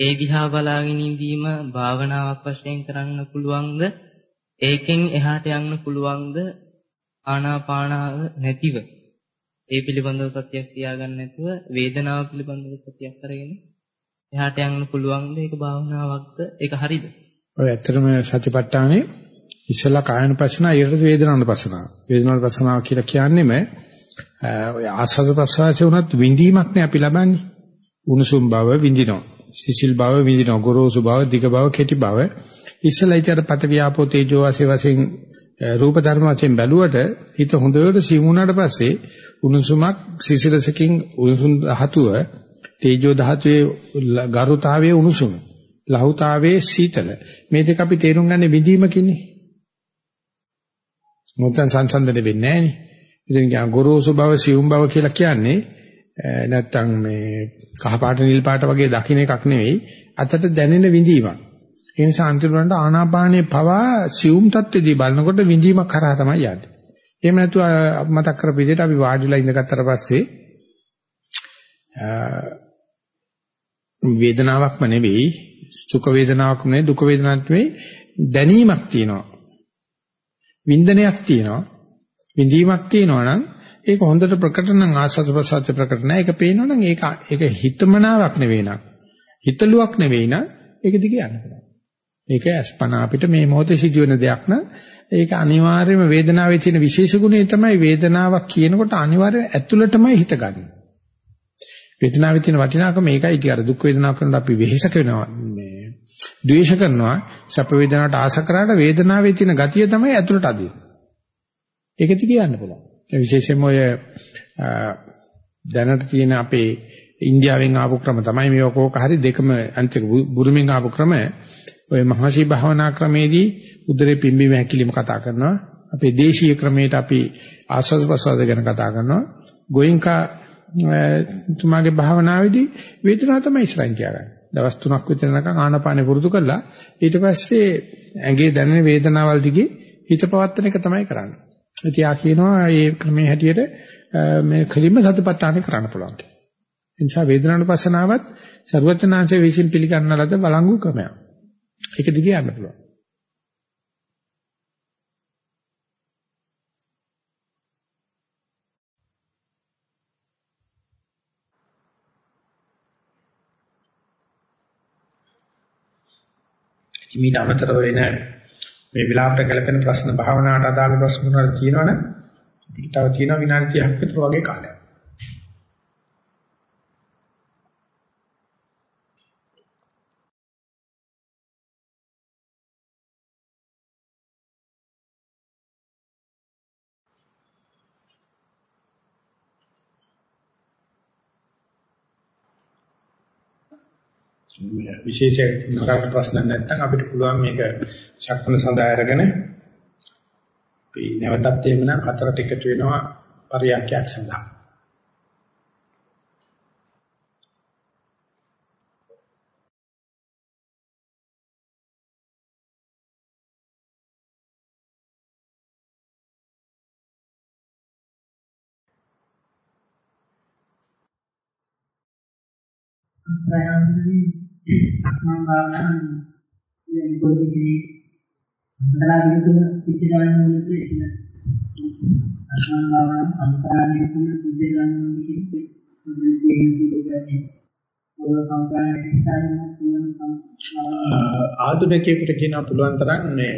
ඒ දිහා බලාගෙන ඉඳීම භාවනාවක් වශයෙන් කරන්න පුළුවන්ද? ඒකෙන් එහාට යන්න පුළුවන්ද? ආනාපානාව නැතිව ඒ පිළිබඳව සත්‍යයක් තියාගන්න නැතුව වේදනාව පිළිබඳව සත්‍යයක් අරගෙන එහාට යන්න පුළුවන්ද? ඒක භාවනාවක්ද? ඒක හරිද? ඔය ඇත්තටම සතිපට්ඨානේ ඉස්සලා කායන පස්සනා ඊට වේදනාන පස්සනා. වේදනාන පස්සනාව කියලා කියන්නේම ඔය ආස්වාද ප්‍රසවාසය උනත් විඳීමක් නේ අපි ලබන්නේ. උණුසුම් බව විඳිනවා. සිසිල් බව විඳිනවා. ගොරෝසු බව, දිග බව, කෙටි බව. ඉස්සලා ඊට පට ව්‍යාපෝ තේජෝ වාසේ වශයෙන් රූප ධර්ම වශයෙන් බැලුවට හිත හොඳට සිමුණාට පස්සේ උණුසුමක් සිසිලසකින් උණුසුම් ධාතුව තේජෝ ධාතුවේ ගරුතාවයේ උණුසුම ලහුතාවයේ සීතල මේ දෙක අපි තේරුම් ගන්න විදීමකින්නේ මොකද සංසන්දනය වෙන්නේ නැහැ නේ. ඉතින් කියන ගොරෝසු බව සියුම් බව කියලා කියන්නේ නැත්තම් මේ කහ පාට නිල් පාට වගේ දකින්න එකක් නෙවෙයි අතට දැනෙන විඳීමක්. ඒ නිසා අන්තිමට ආනාපානේ පවා සියුම් තත්ත්වෙදී බලනකොට විඳීමක් කරා තමයි යන්නේ. එහෙම නැතුව මතක් කරපු විදිහට අපි වාඩිලා ඉඳගත්තට පස්සේ වේදනාවක්ම නෙවෙයි සුඛ වේදනාවක් නෙවෙයි දුක වේදනාවක් නෙවෙයි දැනීමක් තියෙනවා. වින්දනයක් තියෙනවා. විඳීමක් තියෙනවා නම් ඒක හොඳට ප්‍රකට නම් ආස්වාද ප්‍රසආද ප්‍රකට නැහැ. ඒක පේනවා නම් ඒක ඒක හිතමනාවක් නෙවෙයි නම් හිතලුවක් නෙවෙයි නම් ඒක දිගේ යන්න පුළුවන්. ඒක අස්පනා අපිට මේ මොහොතේ සිදුවෙන දෙයක් නම් ඒක අනිවාර්යයෙන්ම වේදනාවේ තියෙන විශේෂ ගුණය තමයි වේදනාවක් කියනකොට අනිවාර්යයෙන් ඇතුළටමයි හිත ගන්න. වේදනාවේ තියෙන වටිනාකම මේකයි ඉතින් අර දුක් වේදනාවක් කරනකොට අපි වෙහෙසක වෙනවා මේ ද්වේෂ කරනවා සැප වේදනාවට ආස කරාට වේදනාවේ තියෙන ගතිය තමයි ඇතුළට අදින. ඒක ඉති කියන්න පුළුවන්. විශේෂයෙන්ම ඔය දැනට තියෙන අපේ ඉන්දියාවෙන් ආපු ක්‍රම තමයි මේ ඔකෝක හරි දෙකම අන්තික බුරුමින් ආපු ක්‍රම. ඔය මහසි භාවනා ක්‍රමේදී උදරේ පිම්බීම හැකිලිම කතා කරනවා. අපේ දේශීය ක්‍රමයට අපි ආස්වාද ප්‍රසවාස ගැන කතා කරනවා. ගෝයින්කා තුමාගේ භාවනාවේදී වේදනාව තමයි ඉස්සරහින් තියාගන්නේ. දවස් 3ක් විතර යනකම් ආනාපානෙ පුරුදු කළා. ඊට පස්සේ ඇඟේ දැනෙන වේදනාවල් දිගේ හිත පවත්තන එක තමයි කරන්නේ. ඉතින් ආ කියනවා මේ ක්‍රමයේ හැටියට මේ කෙලින්ම සතිපට්ඨානෙ කරන්න පුළුවන්. ඒ නිසා වේදනානුපස්සනාවත් ਸਰවඥාන්සේ විසින් පිළිගන්න ලද බලංගු ක්‍රමයක්. ඒක දිගේ යන්න පුළුවන්. මීට අමතරව වෙන මේ විලාපට ගැලපෙන ප්‍රශ්න භාවනාවට අදාළ ප්‍රශ්න මොනවද තියෙනවනේ අපිට තව තියෙනවා විනාඩි 30ක් විතර වගේ කාලයක්. විශේෂ නරක ප්‍රශ්න නැත්නම් අපිට පුළුවන් මේක ශක්මන සඳහා අරගෙන අපි නැවතත් එහෙම නම් හතරට එකතු වෙනවා පරියන්කයක් සඳහා. ප්‍රයන්දී සක්මන් භාවනාව මේ පොඩි කෙනෙක් අන්තරාගින තුන සිද්ධ ගන්න ඕනේ කියලා. සක්මන් භාවනාව අන්තරාගින තුන සිද්ධ ගන්න ඕනේ කියන්නේ ආධුනිකයෙකුට කියන පුළුවන් තරම් මේ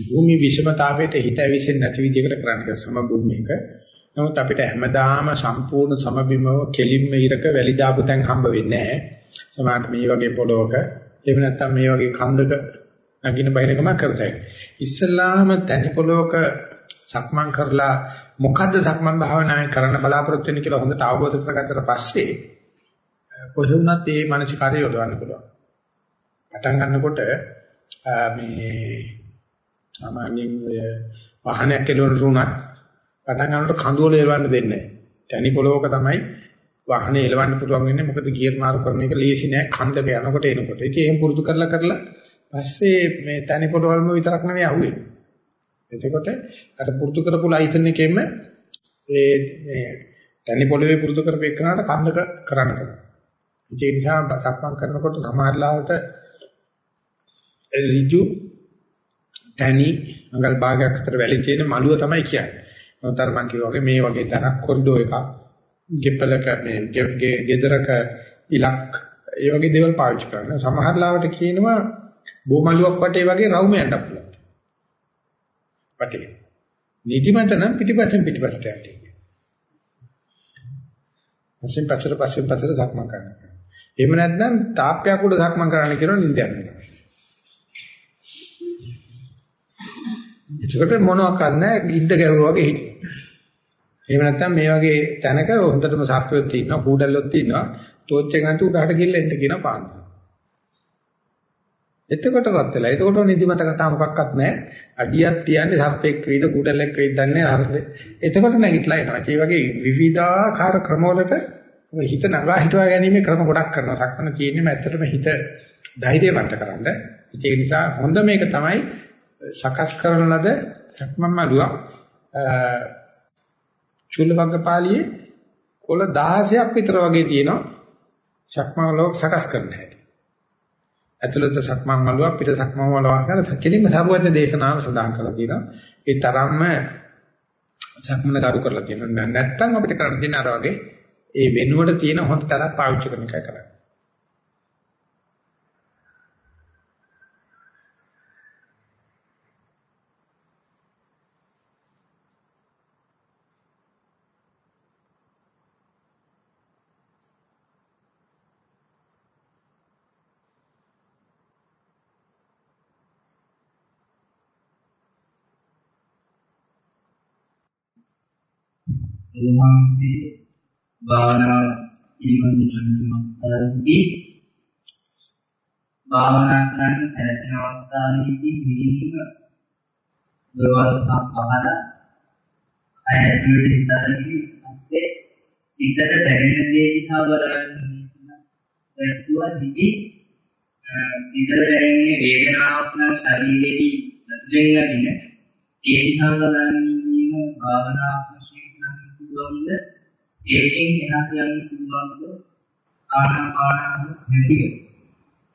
භූමි විෂමතාවයට හිත ඇවිස්සෙන්නේ නැති විදිහකට කරන්න සම භූමියක. නමුත් අපිට හැමදාම සම්පූර්ණ සමබිමව කෙලින්ම ඉරක වැලි දාපු තැන් හම්බ වෙන්නේ නැහැ. සමහරට මේ වගේ පොළොවක එහෙම නැත්නම් මේ වගේ කන්දක නගින බහිරකම කරතයි. ඉස්සල්ලාම තනි පොළොවක සක්මන් කරලා මොකද්ද සක්මන් භාවනාවෙන් කරන්න බලාපොරොත්තු වෙන්නේ කියලා හොඳට අවබෝධ කරගත්තට පස්සේ කොහේ වුණත් මේ මානසිකාරය යොදවන්න පුළුවන්. පටන් ගන්නකොට මේ සාමාන්‍යයෙන් ඔය වාහනයක් කෙලවන රුණත් පටන් ගන්නකොට කඳුවල එලවන්න දෙන්නේ නැහැ. තනි පොළොවක තමයි වාහනේ එලවන්න පුළුවන් වෙන්නේ මොකද ගියර් මාරු කරන එක ලේසි නෑ කන්දක යනකොට එනකොට. ඉතින් එහෙම පුරුදු කරලා කරලා පස්සේ මේ තනි පොළවල්ම විතරක් නෙවෙයි අහුවෙන්නේ. එතකොට අර පුරුදු කරපු ලයිසන් එකෙම ඒ මේ තනි පොළවේ පුරුදු කරපු එකනට කන්දක කරන්න පුළුවන්. ඒ නිසා සක්මන් කරනකොට සමහරලාවට ඍජු තනි අඟල් භාගයක් අතර වැලි තියෙන මළුව තමයි කියන්නේ. මොකද මම කිව්වා මේ වගේ තරක් කොරිඩෝ එකක් ගෙපලක මේ ගෙදරක ඉලක් ඒ වගේ දේවල් පාවිච්චි කරනවා. සමහර ලාවට කියනවා බොමලුවක් වටේ වගේ රවුම යන්න පුළුවන්. වටේ. නිදිමත නම් පිටිපස්සෙන් පිටිපස්සට යන්නේ. පස්සෙන් පස්සට පස්සෙන් පස්සට සක්මන් කරනවා. එහෙම නැත්නම් තාප්පයක් උඩ සක්මන් කරන්න කියනවා නිින්ද යනවා. ඒකට මොනවක් කරන්නේ ඉද්ද ගැහුවා වගේ හිටියේ. එහෙම නැත්නම් මේ වගේ තැනක හොඳටම සර්පයොත් ඉන්නවා, කූඩල්ලොත් ඉන්නවා. ටෝච් එක නැතු උඩහට ගිහලා එන්න කියන පාන්දර. එතකොටවත් වෙලා. එතකොට නිදිමත කතා මොකක්වත් නැහැ. අඩියක් තියන්නේ සර්පෙක් වේද කුඩලෙක් වේද දන්නේ නැහැ. එතකොට නැගිටලා එනවා. ඒ වගේ විවිධාකාර ක්‍රමවලට හිත නගා හිතවා ගැනීමේ ක්‍රම ගොඩක් කරනවා. සක්මන තියෙන්නේ ඇත්තටම හිත ධෛර්යවන්ත කරන්න. ඒ නිසා හොඳ මේක තමයි සකස් කරන ලද සක්මන් මළුවක් චුල්ලවග්ගපාළියේ කොළ 16ක් විතර වගේ තියෙනවා. සක්මන් මළුවක් සකස් කරන්න හැටි. ඇතුළත සක්මන් මළුවක් පිට සක්මන් මළුවක් කරලා කෙලින්ම සාරවත්න දේශනාව සඳහන් කරලා තියෙනවා. ඒ තරම්ම සක්මන කරු කරලා තියෙනවා. නැත්තම් අපිට කරන්න තියෙන අර වගේ ඒ වෙනුවට තියෙන හොඳ තරක් පාවිච්චි කරන එකයි කරන්නේ. උන්වහන්සේ භාවනා පිළිබඳ සම්මතයි භාවනා කරන තැන අවස්ථාවේදී මිලින්ම දවල් පහල අයතුලේ ඉඳලා පස්සේ සිතට දැනෙන දේ දිහා බලන්න වැටුවා දිදි සිතට දැනෙන්නේ වේදනාවක් නම් ශරීරෙදී නැතිවෙන්න ඒ දිහා බලන්න භාවනාවක් පුළුවන්ද? ඒකෙන් එහාට යන්න පුළුවන්ද? ආනාපාන නැතිව.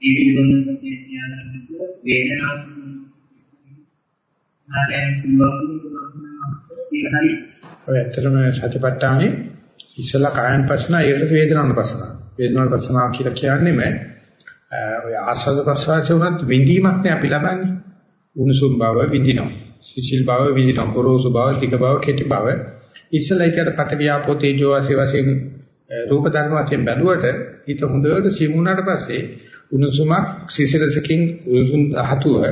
ඒ පිළිබඳව කියන්නත් වේදනාවක් නැත්නම් පුළුවන් ඒකයි ඔය ඇත්තටම සතිපට්ඨානේ ඉස්සලා කායන ප්‍රශ්න ඒකට වේදනාන ප්‍රශ්න වේදනාන ප්‍රශ්න කියලා කියන්නේම ඔය ආස්වාද ප්‍රසවාසය උනත් විඳීමක් නේ අපි ලබන්නේ. උණුසුම් බව විඳිනවා. සිසිල් බව විඳිනවා. ගොරෝසු බව තික බව කෙටි බව. ඉස්සලා ඒකට පටවියාපෝ තේජෝ වාසේ වශයෙන් රූප ධර්ම වශයෙන් බැලුවට හිත හොඳට සිමුණාට පස්සේ උණුසුමක් සිසිලසකින් උණුසුම් ධාතුව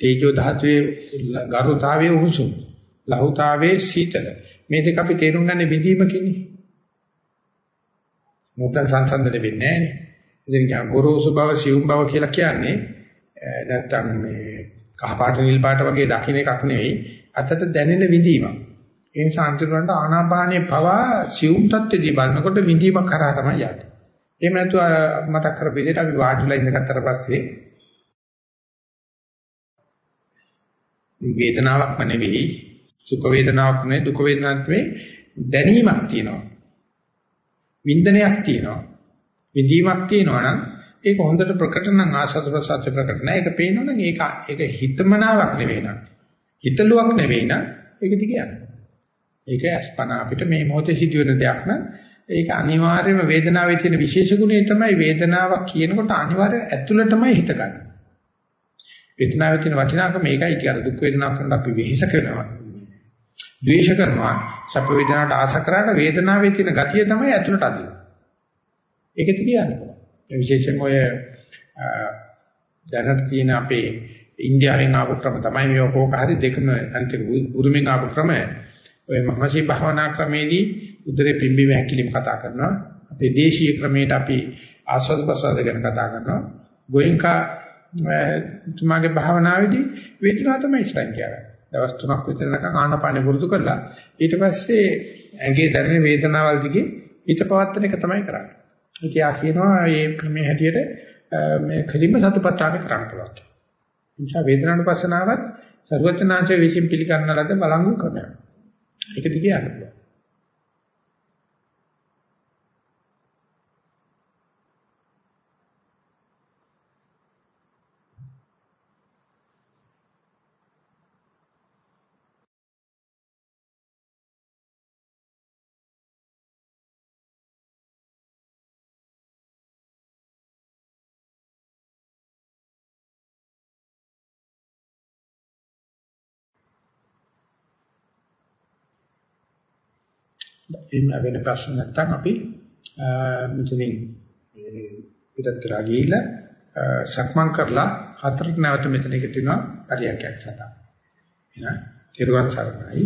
තේජෝ ධාතුවේ ගරුතාවයේ උණුසුම් ලහුතාවයේ සීතල. මේ දෙක අපි තේරුම් ගන්න විදීමකින්නේ මොකද සංසන්දනය වෙන්නේ නැහැ නේ. ඉතින් ගොරෝසු බව සියුම් බව කියලා කියන්නේ නැත්තම් මේ කහ පාට නිල් පාට වගේ දකින්න එකක් නෙවෙයි. අතට දැනෙන විදීමක් ඒ නිසා අන්තිමට ආනාපානයේ පවා සියුම් තත්ත්වදී බලනකොට විඳීමක් කරා තමයි යන්නේ. එහෙම නැතුව මතක් කර පිළිදෙට අපි වාඩිලා ඉඳගත්තට පස්සේ වේදනාවක්ම නෙවෙයි සුඛ වේදනාවක් නෙවෙයි දුක වේදනාවක් නෙවෙයි දැනීමක් තියෙනවා. වින්දනයක් තියෙනවා. විඳීමක් තියෙනවා නම් ඒක හොඳට ප්‍රකට නම් ආසස් ප්‍රසත් ප්‍රකට නැහැ. ඒක පේනවනම් ඒක ඒක හිතමනාවක් නෙවෙයි නම් හිතලුවක් නෙවෙයි නම් ඒක දිගේ යනවා. ඒක අස්පන අපිට මේ මොහොතේ සිදුවෙන දෙයක් නම් ඒක අනිවාර්යයෙන්ම වේදනාවේ තියෙන විශේෂ ගුණය තමයි වේදනාවක් කියනකොට අනිවාර්යයෙන් ඇතුළටමයි හිත ගන්න. වේදනාවේ තියෙන වටිනාකම මේකයි කියලා දුක් වේදනාවක් කරනකොට අපි වෙහෙස කරනවා. ද්වේෂ කරනවා. සැප වේදනාවට ආස කරාට වේදනාවේ තියෙන ගතිය තමයි ඇතුළට අදින්නේ. ඒක තියන්නේ. විශේෂයෙන් ඔය දැනට තියෙන අපේ ඉන්දියාවෙන් ආපු ක්‍රම තමයි මේ කෝක හරි දෙකම අන්තිම බුරුමින් ආපු ක්‍රමය. ඔය මහසි භාවනා ක්‍රමේදී උදරේ පිම්බීම හැකිලිම කතා කරනවා. අපේ දේශීය ක්‍රමයට අපි ආස්වාද ප්‍රසවාස ගැන කතා කරනවා. ගෝයන්කා තුමාගේ භාවනාවේදී වේදනාව තමයි ඉස්සරහින් කියන්නේ. දවස් තුනක් විතර නැකන් ආනපානෙ වරුදු කරලා ඊට පස්සේ ඇඟේ දැනෙන වේදනාවල් දිගේ හිත පවත්තන එක තමයි කරන්නේ. ඉතින් ආ කියනවා මේ ක්‍රමයේ හැටියට මේ කෙලින්ම සතුපත්තාන කරන්න පුළුවන්. නිසා වේදනානුපස්සනාවත් සර්වඥාන්සේ විසින් පිළිගන්න ලද බලංගු ක්‍රමයක්. ඒක දිගේ යන්න පුළුවන්. එහෙම වෙන ප්‍රශ්න නැත්නම් අපි මෙතනින් පිටත් කරලා ගිහිල්ලා සක්මන් කරලා හතරට නැවත මෙතන එකතු වෙනවා පරියන්කයක් සඳහා. එහෙනම් තිරුවන් සරණයි